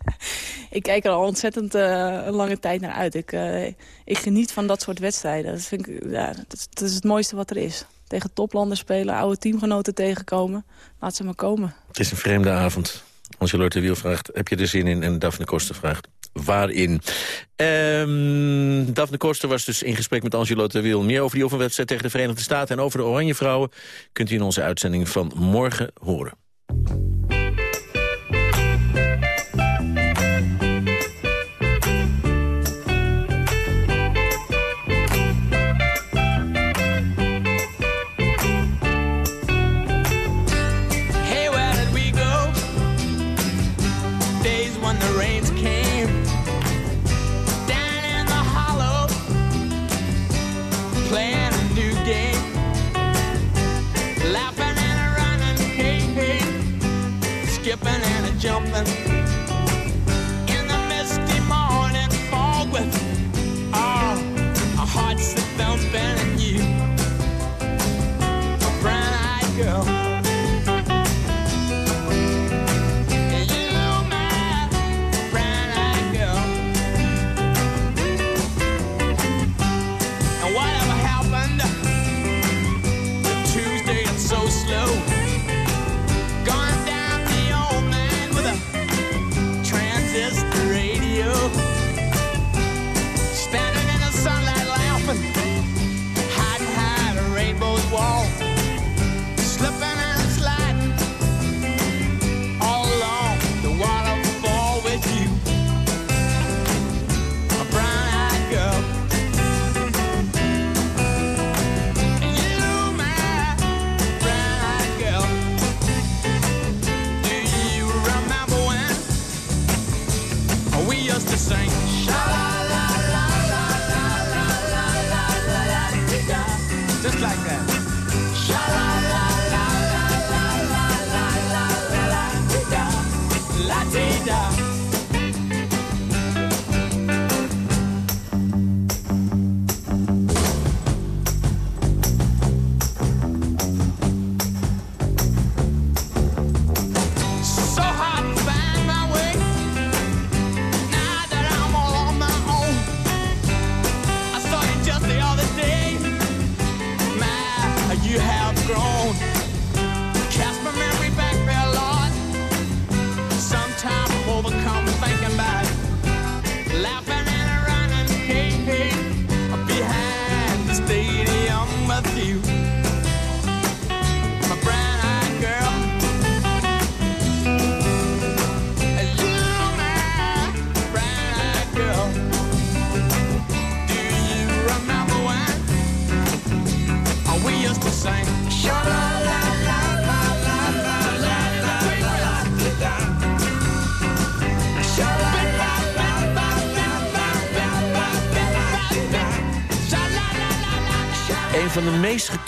Ik kijk er al ontzettend eh, een lange tijd naar uit. Ik, eh, ik geniet van dat soort wedstrijden. Dat, vind ik, ja, dat, is, dat is het mooiste wat er is. Tegen toplanden spelen, oude teamgenoten tegenkomen. Laat ze maar komen. Het is een vreemde avond. Angelo de Wiel vraagt, heb je er zin in? En Daphne Koster vraagt, waarin? Ehm Daphne Koster was dus in gesprek met Angelo de Wiel. Meer over die oefenwedstrijd tegen de Verenigde Staten... en over de Oranje Vrouwen kunt u in onze uitzending van morgen horen.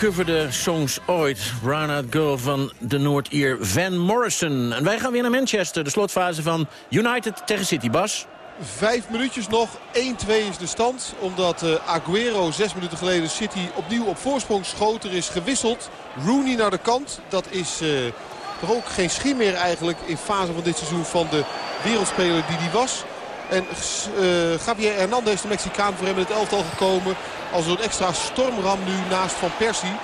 Gecoverde songs ooit. Out Girl van de Noord-Ier Van Morrison. En wij gaan weer naar Manchester. De slotfase van United tegen City. Bas? Vijf minuutjes nog. 1-2 is de stand. Omdat eh, Aguero zes minuten geleden City opnieuw op voorsprong schoot. Er is gewisseld. Rooney naar de kant. Dat is eh, toch ook geen schim meer eigenlijk in fase van dit seizoen van de wereldspeler die die was. En eh, Javier Hernandez, de Mexicaan, voor hem in het elftal gekomen. Als een extra stormram nu naast Van Persie.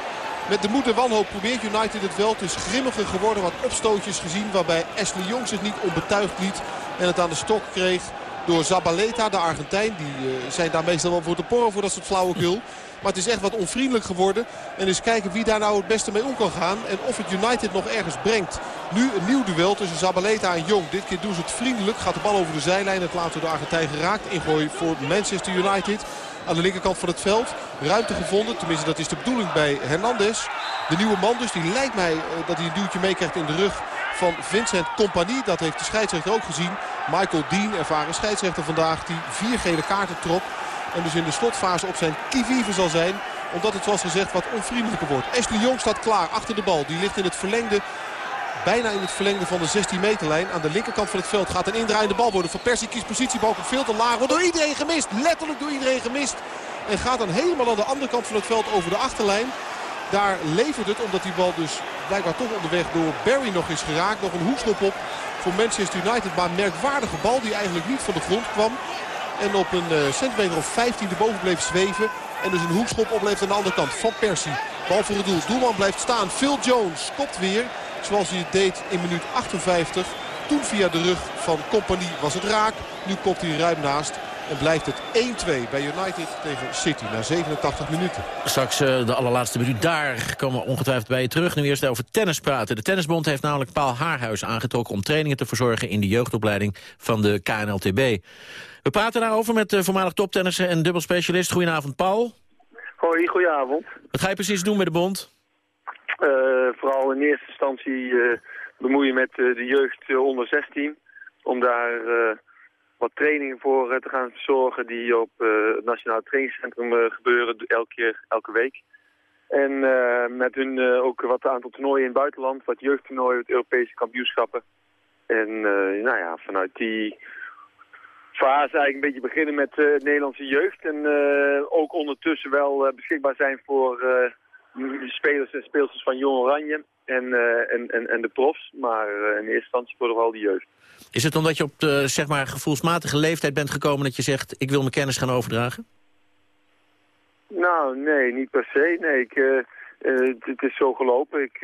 Met de moed en wanhoop probeert United het wel. Het is grimmiger geworden. Wat opstootjes gezien waarbij Ashley Jong zich niet onbetuigd liet. En het aan de stok kreeg door Zabaleta, de Argentijn. Die eh, zijn daar meestal wel voor te porren voor dat soort flauwekul. Maar het is echt wat onvriendelijk geworden. En eens kijken wie daar nou het beste mee om kan gaan. En of het United nog ergens brengt. Nu een nieuw duel tussen Zabaleta en Jong. Dit keer doen ze het vriendelijk. Gaat de bal over de zijlijn. Het laat door de Argentijn geraakt. Ingooi voor Manchester United. Aan de linkerkant van het veld. Ruimte gevonden. Tenminste dat is de bedoeling bij Hernandez. De nieuwe man dus. Die lijkt mij eh, dat hij een duwtje meekrijgt in de rug van Vincent Compagnie. Dat heeft de scheidsrechter ook gezien. Michael Dean, ervaren scheidsrechter vandaag. Die vier gele kaarten trok. En dus in de slotfase op zijn kievieven zal zijn. Omdat het zoals gezegd wat onvriendelijker wordt. Ashley Jong staat klaar achter de bal. Die ligt in het verlengde. Bijna in het verlengde van de 16 meterlijn. Aan de linkerkant van het veld gaat een indraaiende bal worden. Van Persie kiest positie, bal komt veel te laag. Wordt door iedereen gemist. Letterlijk door iedereen gemist. En gaat dan helemaal aan de andere kant van het veld over de achterlijn. Daar levert het, omdat die bal dus blijkbaar toch onderweg door Barry nog is geraakt. Nog een hoekschop op voor Manchester United. Maar een merkwaardige bal die eigenlijk niet van de grond kwam. En op een eh, centimeter of 15 erboven bleef zweven. En dus een hoekschop oplevert aan de andere kant. Van Persie. Bal voor het doel. Doelman blijft staan. Phil Jones kopt weer. Zoals hij het deed in minuut 58. Toen via de rug van Compagnie was het raak. Nu kopt hij ruim naast. En blijft het 1-2 bij United tegen City na 87 minuten. Straks eh, de allerlaatste minuut daar komen we ongetwijfeld bij je terug. Nu eerst over tennis praten. De Tennisbond heeft namelijk Paul Haarhuis aangetrokken... om trainingen te verzorgen in de jeugdopleiding van de KNLTB. We praten daarover met de voormalig toptennisser en dubbelspecialist. Goedenavond, Paul. Hoi, goedenavond. Wat ga je precies doen met de bond? Eh, vooral in eerste instantie eh, bemoeien met eh, de jeugd onder 16. Om daar wat trainingen voor te gaan zorgen die op het Nationaal Trainingscentrum gebeuren elke keer, elke week. En met hun ook wat aantal toernooien in het buitenland, wat jeugdtoernooien, wat Europese kampioenschappen. En nou ja, vanuit die fase eigenlijk een beetje beginnen met Nederlandse jeugd. En ook ondertussen wel beschikbaar zijn voor eh, spelers en speelsters van Jong Oranje en, eh, en, en, en de profs. Maar eh, in eerste instantie voor vooral de jeugd. Is het omdat je op de zeg maar, gevoelsmatige leeftijd bent gekomen... dat je zegt, ik wil mijn kennis gaan overdragen? Nou, nee, niet per se. Nee, ik, eh, het, is zo gelopen. Ik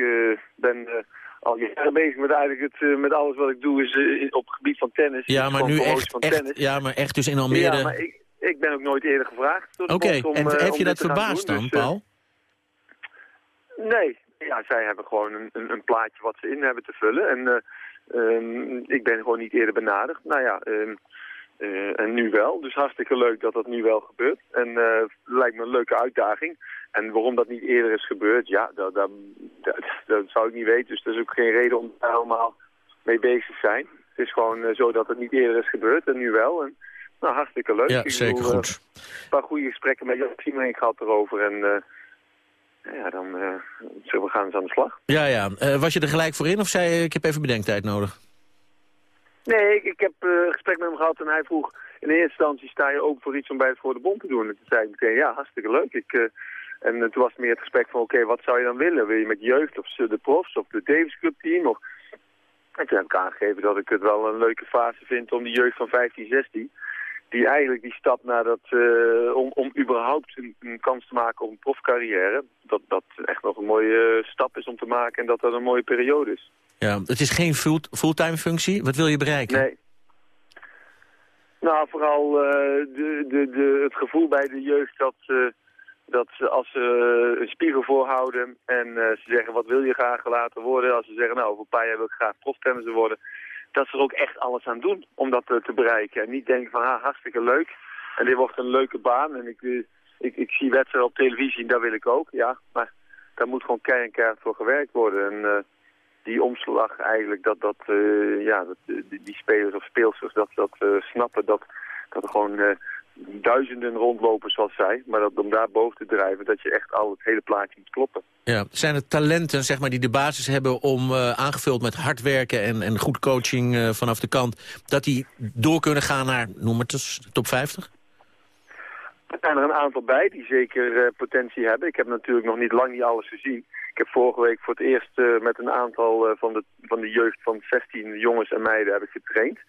ben al jaren bezig met eigenlijk het, met alles wat ik doe is op het gebied van tennis. Ja, maar nu echt, echt, ja, maar echt dus in Almere... Ja, maar ik, ik ben ook nooit eerder gevraagd. de Oké, en heb je dat verbaasd doen. dan, Dus, Paul? Nee, ja, zij hebben gewoon een, een, een plaatje wat ze in hebben te vullen. En eh, ehm, ik ben gewoon niet eerder benaderd. Nou ja, ehm, eh, en nu wel. Dus hartstikke leuk dat dat nu wel gebeurt. En eh lijkt me een leuke uitdaging. En waarom dat niet eerder is gebeurd, ja, dat, dat, dat, dat zou ik niet weten. Dus er is ook geen reden om daar allemaal mee bezig te zijn. Het is gewoon zo dat het niet eerder is gebeurd en nu wel. En, nou, hartstikke leuk. Ja, Ik zeker bedoel, goed. een paar goede gesprekken met Jan Siemering gehad erover. En ja, dan uh, zullen we gaan eens aan de slag. Ja, ja. Eh, was je er gelijk voor in of zei je, ik heb even bedenktijd nodig? Nee, ik, ik heb eh, een gesprek met hem gehad en hij vroeg... in eerste instantie sta je ook voor iets om bij het Voor de Bond te doen. En toen zei ik meteen, ja, hartstikke leuk. Ik, eh, en eh, toen was het meer het gesprek van, oké, wat zou je dan willen? Wil je met jeugd of de profs of de Davis Club team? Of... En toen heb ik aangegeven dat ik het wel een leuke fase vind om die jeugd van 15, 16... die eigenlijk die stap naar dat... eh, om, om überhaupt een, een kans te maken op een profcarrière... dat dat echt nog een mooie eh, stap is om te maken en dat dat een mooie periode is. Ja, het is geen full- fulltime functie. Wat wil je bereiken? Nee. Nou, vooral eh, de, de, de, het gevoel bij de jeugd dat, eh, dat ze als ze een spiegel voorhouden en ze zeggen wat wil je graag laten worden. Als ze zeggen nou over een paar jaar wil ik graag proftennisser worden. Dat ze er ook echt alles aan doen om dat eh, te bereiken. En niet denken van ha, hartstikke leuk. En dit wordt een leuke baan. En ik, eh, ik, ik zie wedstrijden op televisie en dat wil ik ook. Ja, maar daar moet gewoon keihard voor gewerkt worden. En eh, die omslag eigenlijk, dat, dat, ja, dat, die, spelers of speelsters dat, dat snappen dat, dat gewoon duizenden rondlopen zoals zij. Maar dat, om daar boven te drijven, dat je echt al het hele plaatje moet kloppen. Ja, zijn er talenten zeg maar, die de basis hebben om eh, aangevuld met hard werken en, en goed coaching eh, vanaf de kant, dat die door kunnen gaan naar, noem het eens, top 50? Er zijn er een aantal bij die zeker eh, potentie hebben. Ik heb natuurlijk nog niet lang niet alles gezien. Ik heb vorige week voor het eerst met een aantal van, de, van de jeugd van 16 jongens en meiden heb ik getraind.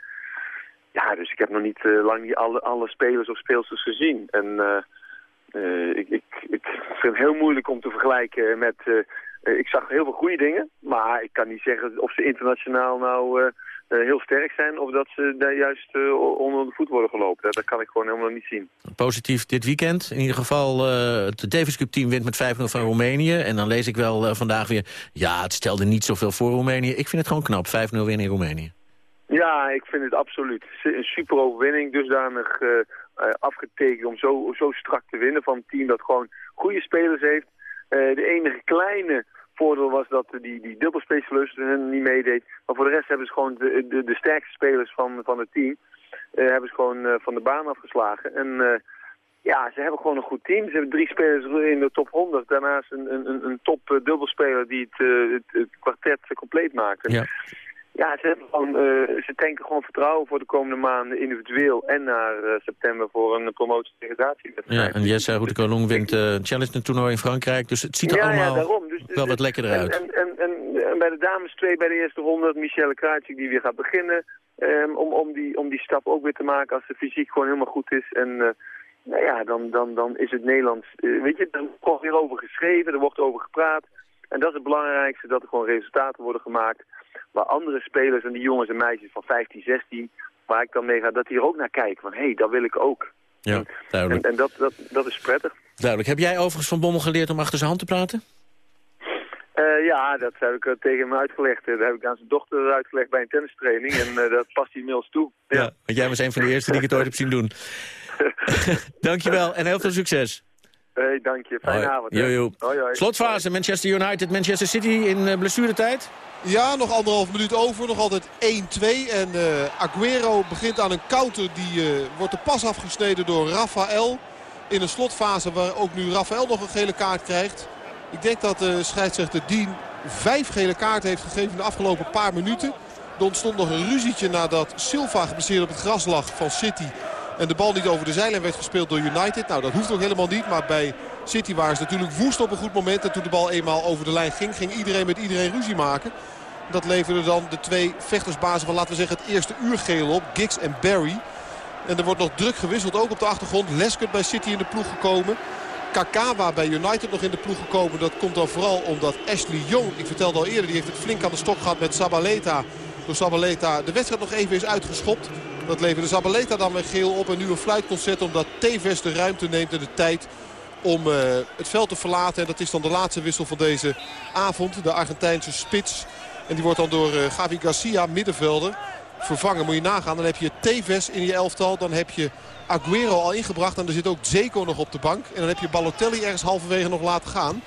Ja, dus ik heb nog niet eh, lang niet alle, alle spelers of speelsters gezien. En eh, eh, ik, ik, ik vind het heel moeilijk om te vergelijken met... ik zag heel veel goede dingen, maar ik kan niet zeggen of ze internationaal nou heel sterk zijn... of dat ze daar juist onder de voet worden gelopen. Dat, kan ik gewoon helemaal niet zien. Positief dit weekend. In ieder geval, het Davis Cup team wint met 5-0 van Roemenië. En dan lees ik wel vandaag weer, ja, het stelde niet zoveel voor Roemenië. Ik vind het gewoon knap, 5-0 winnen in Roemenië. Ja, ik vind het absoluut een super overwinning. Dusdanig eh, afgetekend om zo, zo strak te winnen van een team dat gewoon goede spelers heeft. Eh, de enige kleine voordeel was dat die, die dubbelspecialist niet meedeed. Maar voor de rest hebben ze gewoon de, de, de sterkste spelers van, van het team hebben ze gewoon van de baan afgeslagen. En ja, ze hebben gewoon een goed team. Ze hebben drie spelers in de top 100. Daarnaast een, een, een top dubbelspeler die het, het, het kwartet compleet maakt. En Ja. Ja, ze, hebben gewoon, eh, ze tanken gewoon vertrouwen voor de komende maanden individueel en naar eh, september voor een promotie-degradatie. Ja, en Jesse Routekolong wint eh, een challenge toernooi in Frankrijk. Dus het ziet er Ja, ja, allemaal daarom. Dus- wel wat lekkerder En, uit. en, en, en, bij de dames twee bij de eerste honderd, Michelle Kruijtje die weer gaat beginnen. ehm, om, om, die, om die stap ook weer te maken als de fysiek gewoon helemaal goed is. En eh, nou ja, dan, dan, dan is het Nederlands, eh, weet je, er wordt weer over geschreven, er wordt over gepraat. En dat is het belangrijkste, dat er gewoon resultaten worden gemaakt. Waar andere spelers en die jongens en meisjes van 15, 16, waar ik dan mee ga, dat die er ook naar kijken. Van hé, hey, dat wil ik ook. Ja, En, duidelijk. en dat, dat, dat is prettig. Duidelijk. Heb jij overigens van Bommel geleerd om achter zijn hand te praten? Eh, ja, dat heb ik eh, tegen hem uitgelegd. Eh, Dat heb ik aan zijn dochter uitgelegd bij een tennistraining. En dat past hij inmiddels toe. Ja. Want jij was een van de eerste die ik het ooit heb zien doen. (laughs) (laughs) Dankjewel en heel veel succes. Hey, dank je. Fijne Hoi. avond. Jojo. Hoi, hoi. Slotfase, Manchester United, Manchester City in eh, blessuretijd. Ja, nog anderhalf minuut over. Nog altijd 1-2. En eh, Aguero begint aan een counter. Die eh, wordt de pas afgesneden door Rafael. In een slotfase waar ook nu Rafael nog een gele kaart krijgt. Ik denk dat de scheidsrechter Dien vijf gele kaarten heeft gegeven in de afgelopen paar minuten. Er ontstond nog een ruzietje nadat Silva geblesseerd op het gras lag van City. En de bal niet over de zijlijn werd gespeeld door United. Nou, dat hoeft ook helemaal niet. Maar bij City waren ze natuurlijk woest op een goed moment. En toen de bal eenmaal over de lijn ging, ging iedereen met iedereen ruzie maken. Dat leverde dan de twee vechtersbazen van, laten we zeggen, het eerste uur geel op. Giggs en Barry. En er wordt nog druk gewisseld, ook op de achtergrond. Leskert bij City in de ploeg gekomen. Kakawa bij United nog in de ploeg gekomen. Dat komt dan vooral omdat Ashley Young, ik vertelde al eerder, die heeft het flink aan de stok gehad met Sabaleta. Door Sabaleta de wedstrijd nog even is uitgeschopt. Dat leverde Sabaleta dan weer geel op. En nu een fluitconcert omdat Tevez de ruimte neemt en de tijd om eh, het veld te verlaten. En dat is dan de laatste wissel van deze avond. De Argentijnse spits. En die wordt dan door eh, Gavi Garcia, middenvelder, vervangen. Moet je nagaan. Dan heb je Tevez in je elftal. Dan heb je Aguero al ingebracht. En er zit ook Zeko nog op de bank. En dan heb je Balotelli ergens halverwege nog laten gaan.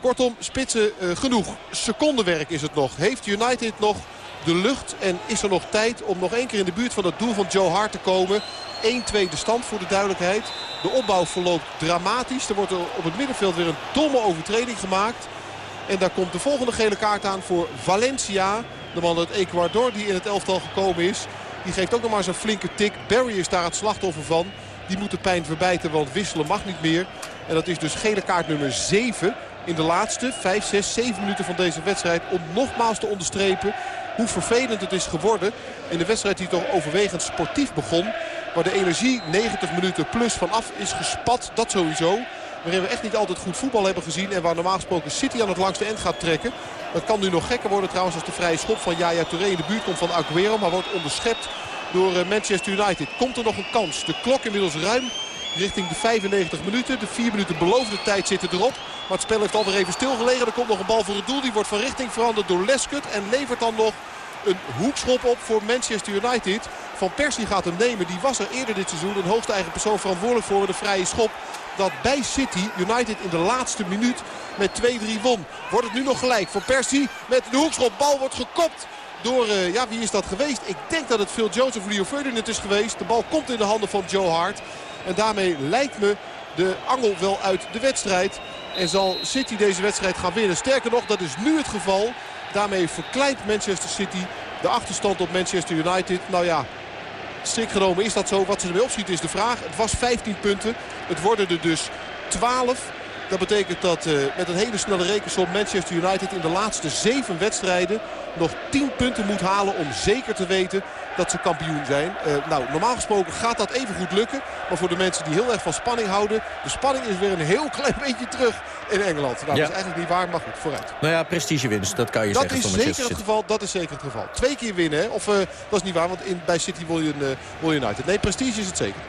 Kortom, spitsen eh, genoeg. Secondenwerk is het nog. Heeft United nog de lucht en is er nog tijd om nog één keer in de buurt van het doel van Joe Hart te komen. 1-2 de stand voor de duidelijkheid. De opbouw verloopt dramatisch. Er wordt op het middenveld weer een domme overtreding gemaakt. En daar komt de volgende gele kaart aan voor Valencia. De man uit Ecuador die in het elftal gekomen is. Die geeft ook nog maar zo'n flinke tik. Barry is daar het slachtoffer van. Die moet de pijn verbijten, want wisselen mag niet meer. En dat is dus gele kaart nummer 7 in de laatste 5, 6, 7 minuten van deze wedstrijd. Om nogmaals te onderstrepen hoe vervelend het is geworden. In de wedstrijd die toch overwegend sportief begon. Waar de energie 90 minuten plus vanaf is gespat. Dat sowieso. Waarin we echt niet altijd goed voetbal hebben gezien. En waar normaal gesproken City aan het langste eind gaat trekken. Dat kan nu nog gekker worden trouwens als de vrije schop van Yaya Touré in de buurt komt van Aguero. Maar wordt onderschept door eh, Manchester United. Komt er nog een kans. De klok inmiddels ruim richting de 95 minuten. De 4 minuten beloofde tijd zitten erop. Maar het spel heeft alweer even stilgelegen. Er komt nog een bal voor het doel. Die wordt van richting veranderd door Leskut. En levert dan nog een hoekschop op voor Manchester United. Van Persie gaat hem nemen. Die was er eerder dit seizoen een hoogste eigen persoon verantwoordelijk voor de vrije schop. Dat bij City United in de laatste minuut met 2-3 won. Wordt het nu nog gelijk. Van Persie met de hoekschop. Bal wordt gekopt door, eh, ja wie is dat geweest? Ik denk dat het Phil Jones of Rio Ferdinand is geweest. De bal komt in de handen van Joe Hart. En daarmee lijkt me de angel wel uit de wedstrijd. En zal City deze wedstrijd gaan winnen. Sterker nog, dat is nu het geval. Daarmee verkleint Manchester City de achterstand op Manchester United. Nou ja, strikt genomen is dat zo. Wat ze ermee opschieten is de vraag. Het was 15 punten. Het worden er dus 12. Dat betekent dat eh, met een hele snelle rekensom Manchester United in de laatste zeven wedstrijden nog 10 punten moet halen om zeker te weten dat ze kampioen zijn. Eh, nou, normaal gesproken gaat dat even goed lukken. Maar voor de mensen die heel erg van spanning houden... de spanning is weer een heel (laughs) klein beetje terug in Engeland. Nou, Ja. dat is eigenlijk niet waar, maar goed, vooruit. Nou ja, prestigewinst, dat kan je Dat zeggen is zeker het geval. Dat is zeker het geval. Twee keer winnen, hè? Of eh, dat is niet waar, want in, bij City wil je, een, eh, wil je United. Nee, prestige is het zeker.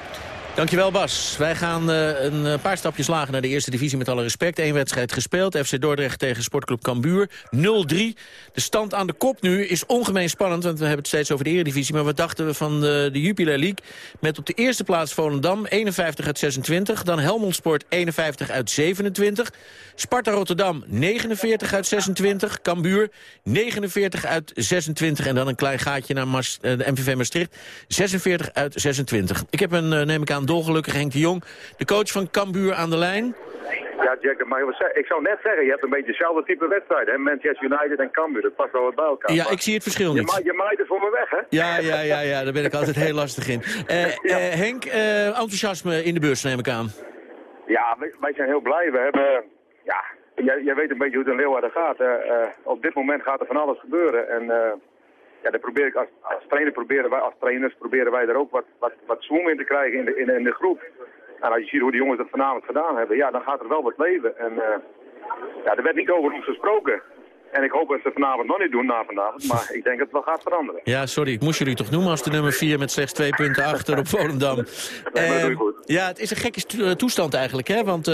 Dankjewel Bas. Wij gaan eh, een eh, paar stapjes lager naar de eerste divisie met alle respect. Eén wedstrijd gespeeld. FC Dordrecht tegen Sportclub Cambuur. 0-3. De stand aan de kop nu is ongemeen spannend. Want we hebben het steeds over de eredivisie. Maar wat dachten we van de, de Jupiler League? Met op de eerste plaats Volendam 51 uit 26. Dan Helmond Sport 51 uit 27. Sparta Rotterdam 49 uit 26. Cambuur 49 uit 26. En dan een klein gaatje naar eh, de MVV Maastricht. 46 uit 26. Ik heb een, neem ik aan, dolgelukkig Henk de Jong. De coach van Cambuur aan de lijn. Ja, Jack, je zeggen. Ik zou net zeggen, je hebt een beetje hetzelfde type wedstrijd. Hè? Manchester United en Cambuur, dat past wel wat bij elkaar. Ja, Maar ik zie het verschil Je, niet. ma je maait het voor me weg, hè? Ja, ja, ja, ja, daar ben ik altijd heel lastig in. (laughs) Eh, eh, Henk, eh, enthousiasme in de bus neem ik aan. Ja, wij, wij zijn heel blij. We hebben, ja, jij, jij weet een beetje hoe het in Leeuwarden gaat. op dit moment gaat er van alles gebeuren. En ja, daar probeer ik als, als trainer proberen wij, als trainers proberen wij er ook wat, wat, wat zoom in te krijgen in de, in, in de groep. En als je ziet hoe de jongens dat vanavond gedaan hebben, ja, dan gaat er wel wat leven. En eh, ja, er werd niet over ons gesproken. En ik hoop dat ze vanavond nog niet doen na vanavond. Maar ik denk dat het wel gaat veranderen. Ja, sorry, ik moest jullie toch noemen als de nummer 4 met slechts twee punten achter op Volendam. (laughs) maar dat doe je Eh, ja, het is een gekke eh, toestand eigenlijk, hè? Want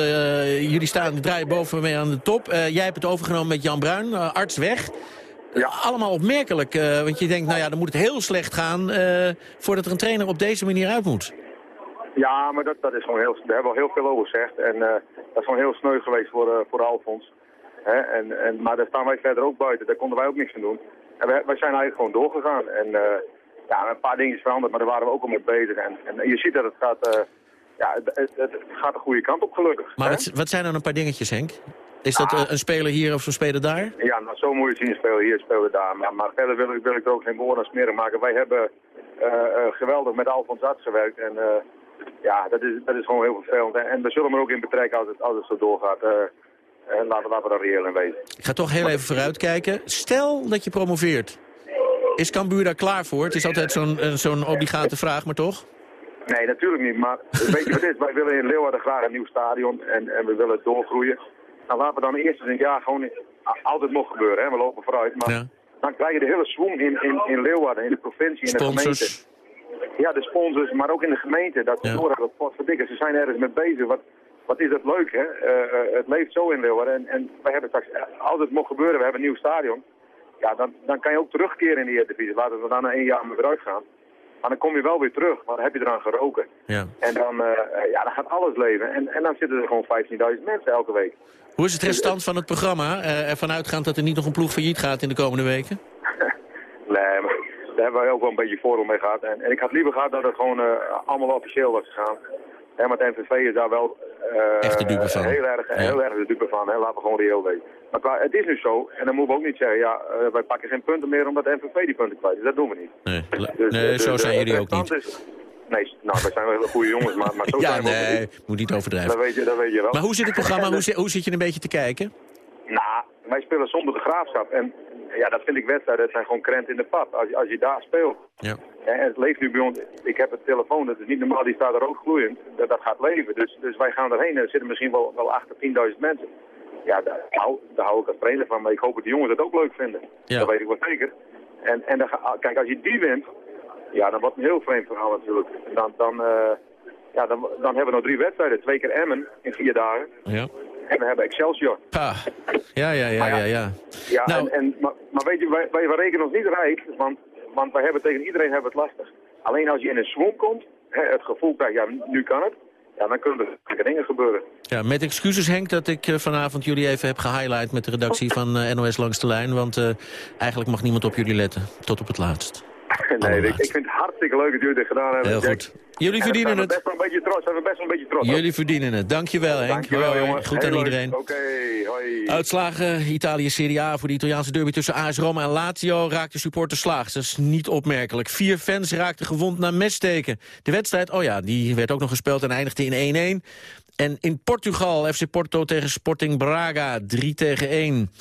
jullie staan, draaien boven mee aan de top. Jij hebt het overgenomen met Jan Bruin, arts weg. Eh, allemaal opmerkelijk, eh, want je denkt, nou ja, dan moet het heel slecht gaan... eh, voordat er een trainer op deze manier uit moet. Ja, maar dat, dat is gewoon heel, daar hebben we al heel veel over gezegd. En eh, dat is gewoon heel sneu geweest voor, voor Alfons. Hè? En, en, maar daar staan wij verder ook buiten. Daar konden wij ook niks aan doen. En wij, wij zijn eigenlijk gewoon doorgegaan. En ja, een paar dingen veranderd, maar daar waren we ook al mee bezig. En, en je ziet dat het gaat, ja, het, het, het gaat de goede kant op gelukkig. Maar hè? wat, wat zijn dan een paar dingetjes, Henk? Is dat een speler hier of een speler daar? Ja, nou, zo moet je het zien. Spelen hier, spelen daar. Maar, maar verder wil ik, wil ik er ook geen woorden aan smeren maken. Wij hebben eh, eh, geweldig met Alfons Arts gewerkt. En eh, ja, dat is, dat is gewoon heel vervelend. En, en we zullen hem er ook in betrekken als het, als het zo doorgaat. En laten, laten we daar reëel in wezen. Ik ga toch heel even vooruitkijken. Stel dat je promoveert. Is Cambuur daar klaar voor? Het is altijd zo'n zo'n obligate vraag, maar toch? Nee, natuurlijk niet. Maar weet je wat is? Wij willen in Leeuwarden graag een nieuw stadion. En, en we willen doorgroeien. Nou, laten we dan eerst eens een jaar gewoon... Altijd nog gebeuren, hè. We lopen vooruit. Maar dan krijg je de hele swing in, in, in Leeuwarden, in de provincie, in de gemeente. Ja, de sponsors, maar ook in de gemeente. Dat dat potverdikke, ze zijn ergens mee bezig. Wat, wat is dat leuk, hè? Eh, eh, het leeft zo in Leeuwarden. En, en wij hebben straks, eh, als het mocht gebeuren, we hebben een nieuw stadion. Ja, dan, dan kan je ook terugkeren in die Eredivisie. Laten we dan na één jaar maar weer uitgaan. Maar dan kom je wel weer terug, want dan heb je eraan geroken. Ja. En dan, ja, dan gaat alles leven. En, en dan zitten er gewoon 15.000 mensen elke week. Hoe is het restant van het programma? Eh, ervan uitgaand dat er niet nog een ploeg failliet gaat in de komende weken? (laughs) Nee, maar daar hebben wij ook wel een beetje voordeel mee gehad. En, en ik had liever gehad dat het gewoon eh, allemaal officieel was gegaan. Hè, maar het MVV is daar wel eh, Echt de dupe van. heel erg, Ja. heel erg de dupe van. Hè. Laten we gewoon reëel weten. Maar qua- het is nu zo, en dan moeten we ook niet zeggen, ja, wij pakken geen punten meer omdat MVV die punten kwijt is. Dat doen we niet. Nee, Dus, nee zo dus, zijn jullie ook niet. is- nee, nou, wij zijn wel hele goede jongens, maar, maar zo Ja, zijn we nee, niet. moet niet overdrijven. Dat weet je, dat weet je wel. Maar hoe zit het programma? Hoe, zi- hoe zit je een beetje te kijken? Nou, wij spelen zonder de graafschap. En ja, dat vind ik wedstrijden. Dat zijn gewoon krenten in de pap. Als, je- als je daar speelt. Ja. En het leeft nu bij ons. Ik heb een telefoon, dat is niet normaal, die staat er ook gloeiend. Dat, dat gaat leven. Dus, dus wij gaan erheen en er zitten misschien wel, wel 8.000 tot 10.000 mensen. Ja, daar hou, daar hou ik als trainer van. Maar ik hoop dat de jongens het ook leuk vinden. Ja. Dat weet ik wel zeker. En, en dan, ga- kijk, als je die wint, Ja, dan wordt een heel vreemd verhaal natuurlijk. Dan, dan, eh, ja, dan, dan hebben we nog drie wedstrijden. Twee keer Emmen in vier dagen. Ja. En we hebben Excelsior. Ah, ja, ja, ja, ja, ja. Ja, Nou- en, en, maar, maar weet je, wij, wij, rekenen ons niet rijk, want, want wij hebben tegen iedereen hebben het lastig. Alleen als je in een swing komt, hè, het gevoel krijgt, ja, nu kan het. Ja, dan kunnen er gekke dingen gebeuren. Ja, met excuses Henk dat ik eh, vanavond jullie even heb gehighlight met de redactie van eh, NOS Langs de Lijn. Want eigenlijk mag niemand op jullie letten. Tot op het laatst. (laughs) nee, ik, ik vind het hartstikke leuk dat jullie dit gedaan hebben. Heel goed. Jullie En verdienen zijn het. we best wel een beetje trots. Zijn we best wel een beetje trots. op. Jullie verdienen het. Dankjewel Henk. Dankjewel, Hoi. Goed aan iedereen. Oké, hoi. Uitslagen Italië Serie A voor de Italiaanse derby tussen AS Roma en Lazio raakte supporters slaags. Dat is niet opmerkelijk. Vier fans raakten gewond na messteken. De wedstrijd, oh ja, die werd ook nog gespeeld en eindigde in 1-1. En in Portugal, FC Porto tegen Sporting Braga, 3 tegen 1.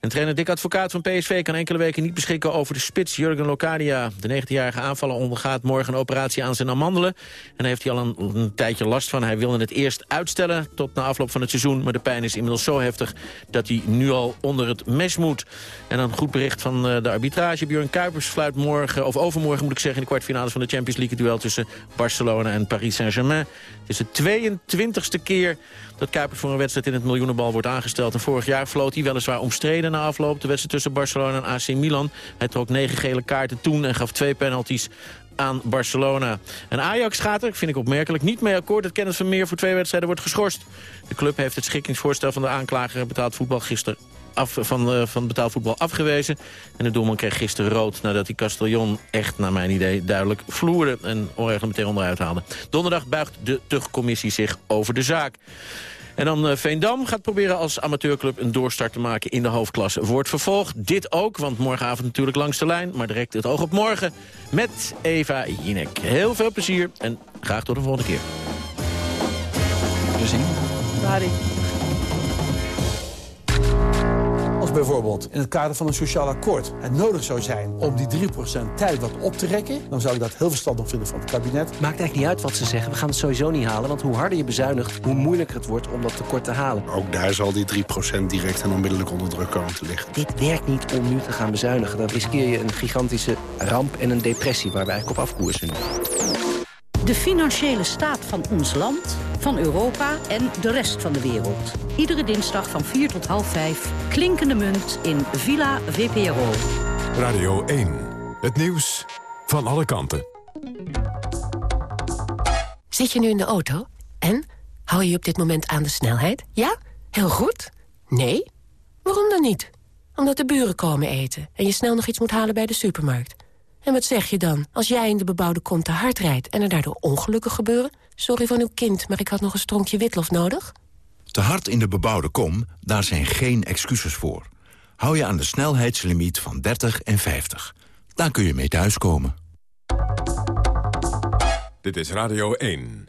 En trainer Dick Advocaat van PSV kan enkele weken niet beschikken over de spits Jurgen Locadia. De 19-jarige aanvaller ondergaat morgen een operatie aan zijn amandelen. En daar heeft hij al een, tijdje last van. Hij wilde het eerst uitstellen tot na afloop van het seizoen. Maar de pijn is inmiddels zo heftig dat hij nu al onder het mes moet. En dan goed bericht van eh, de arbitrage. Björn Kuipers fluit morgen, of overmorgen moet ik zeggen... in de kwartfinales van de Champions League... duel tussen Barcelona en Paris Saint-Germain. Het is de 22e keer dat Kuipers voor een wedstrijd in het miljoenenbal wordt aangesteld. En vorig jaar floot hij weliswaar omstreden na afloop. De wedstrijd tussen Barcelona en AC Milan. Hij trok negen gele kaarten toen en gaf twee penalties aan Barcelona. En Ajax gaat er, vind ik opmerkelijk, niet mee akkoord... dat Kenneth Vermeer voor twee wedstrijden wordt geschorst. De club heeft het schikkingsvoorstel van de aanklager betaald voetbal gisteren af, van, eh, van betaald voetbal afgewezen. En de doelman kreeg gisteren rood nadat hij Castellon echt, naar mijn idee, duidelijk vloerde. En onregel meteen onderuit haalde. Donderdag buigt de tuchtcommissie zich over de zaak. En dan eh, Veendam gaat proberen als amateurclub een doorstart te maken in de hoofdklasse. Wordt vervolgd, dit ook, want morgenavond natuurlijk langs de lijn. Maar direct het oog op morgen met Eva Jinek. Heel veel plezier en graag tot de volgende keer. Barry. Als bijvoorbeeld in het kader van een sociaal akkoord het nodig zou zijn om die 3% tijd wat op te rekken, dan zou ik dat heel verstandig vinden van het kabinet. Maakt eigenlijk niet uit wat ze zeggen. We gaan het sowieso niet halen. Want hoe harder je bezuinigt, hoe moeilijker het wordt om dat tekort te halen. Ook daar zal die 3% direct en onmiddellijk onder druk komen te liggen. Dit werkt niet om nu te gaan bezuinigen. Dan riskeer je een gigantische ramp en een depressie waar we eigenlijk op afkoersen. De financiële staat van ons land, van Europa en de rest van de wereld. Iedere dinsdag van 4 tot half 5. Klinkende munt in Villa VPRO. Radio 1. Het nieuws van alle kanten. Zit je nu in de auto? En? Hou je op dit moment aan de snelheid? Ja? Heel goed? Nee? Waarom dan niet? Omdat de buren komen eten en je snel nog iets moet halen bij de supermarkt. En wat zeg je dan als jij in de bebouwde kom te hard rijdt... en er daardoor ongelukken gebeuren? Sorry van uw kind, maar ik had nog een stronkje witlof nodig. Te hard in de bebouwde kom, daar zijn geen excuses voor. Hou je aan de snelheidslimiet van 30 en 50. Daar kun je mee thuiskomen. Dit is Radio 1.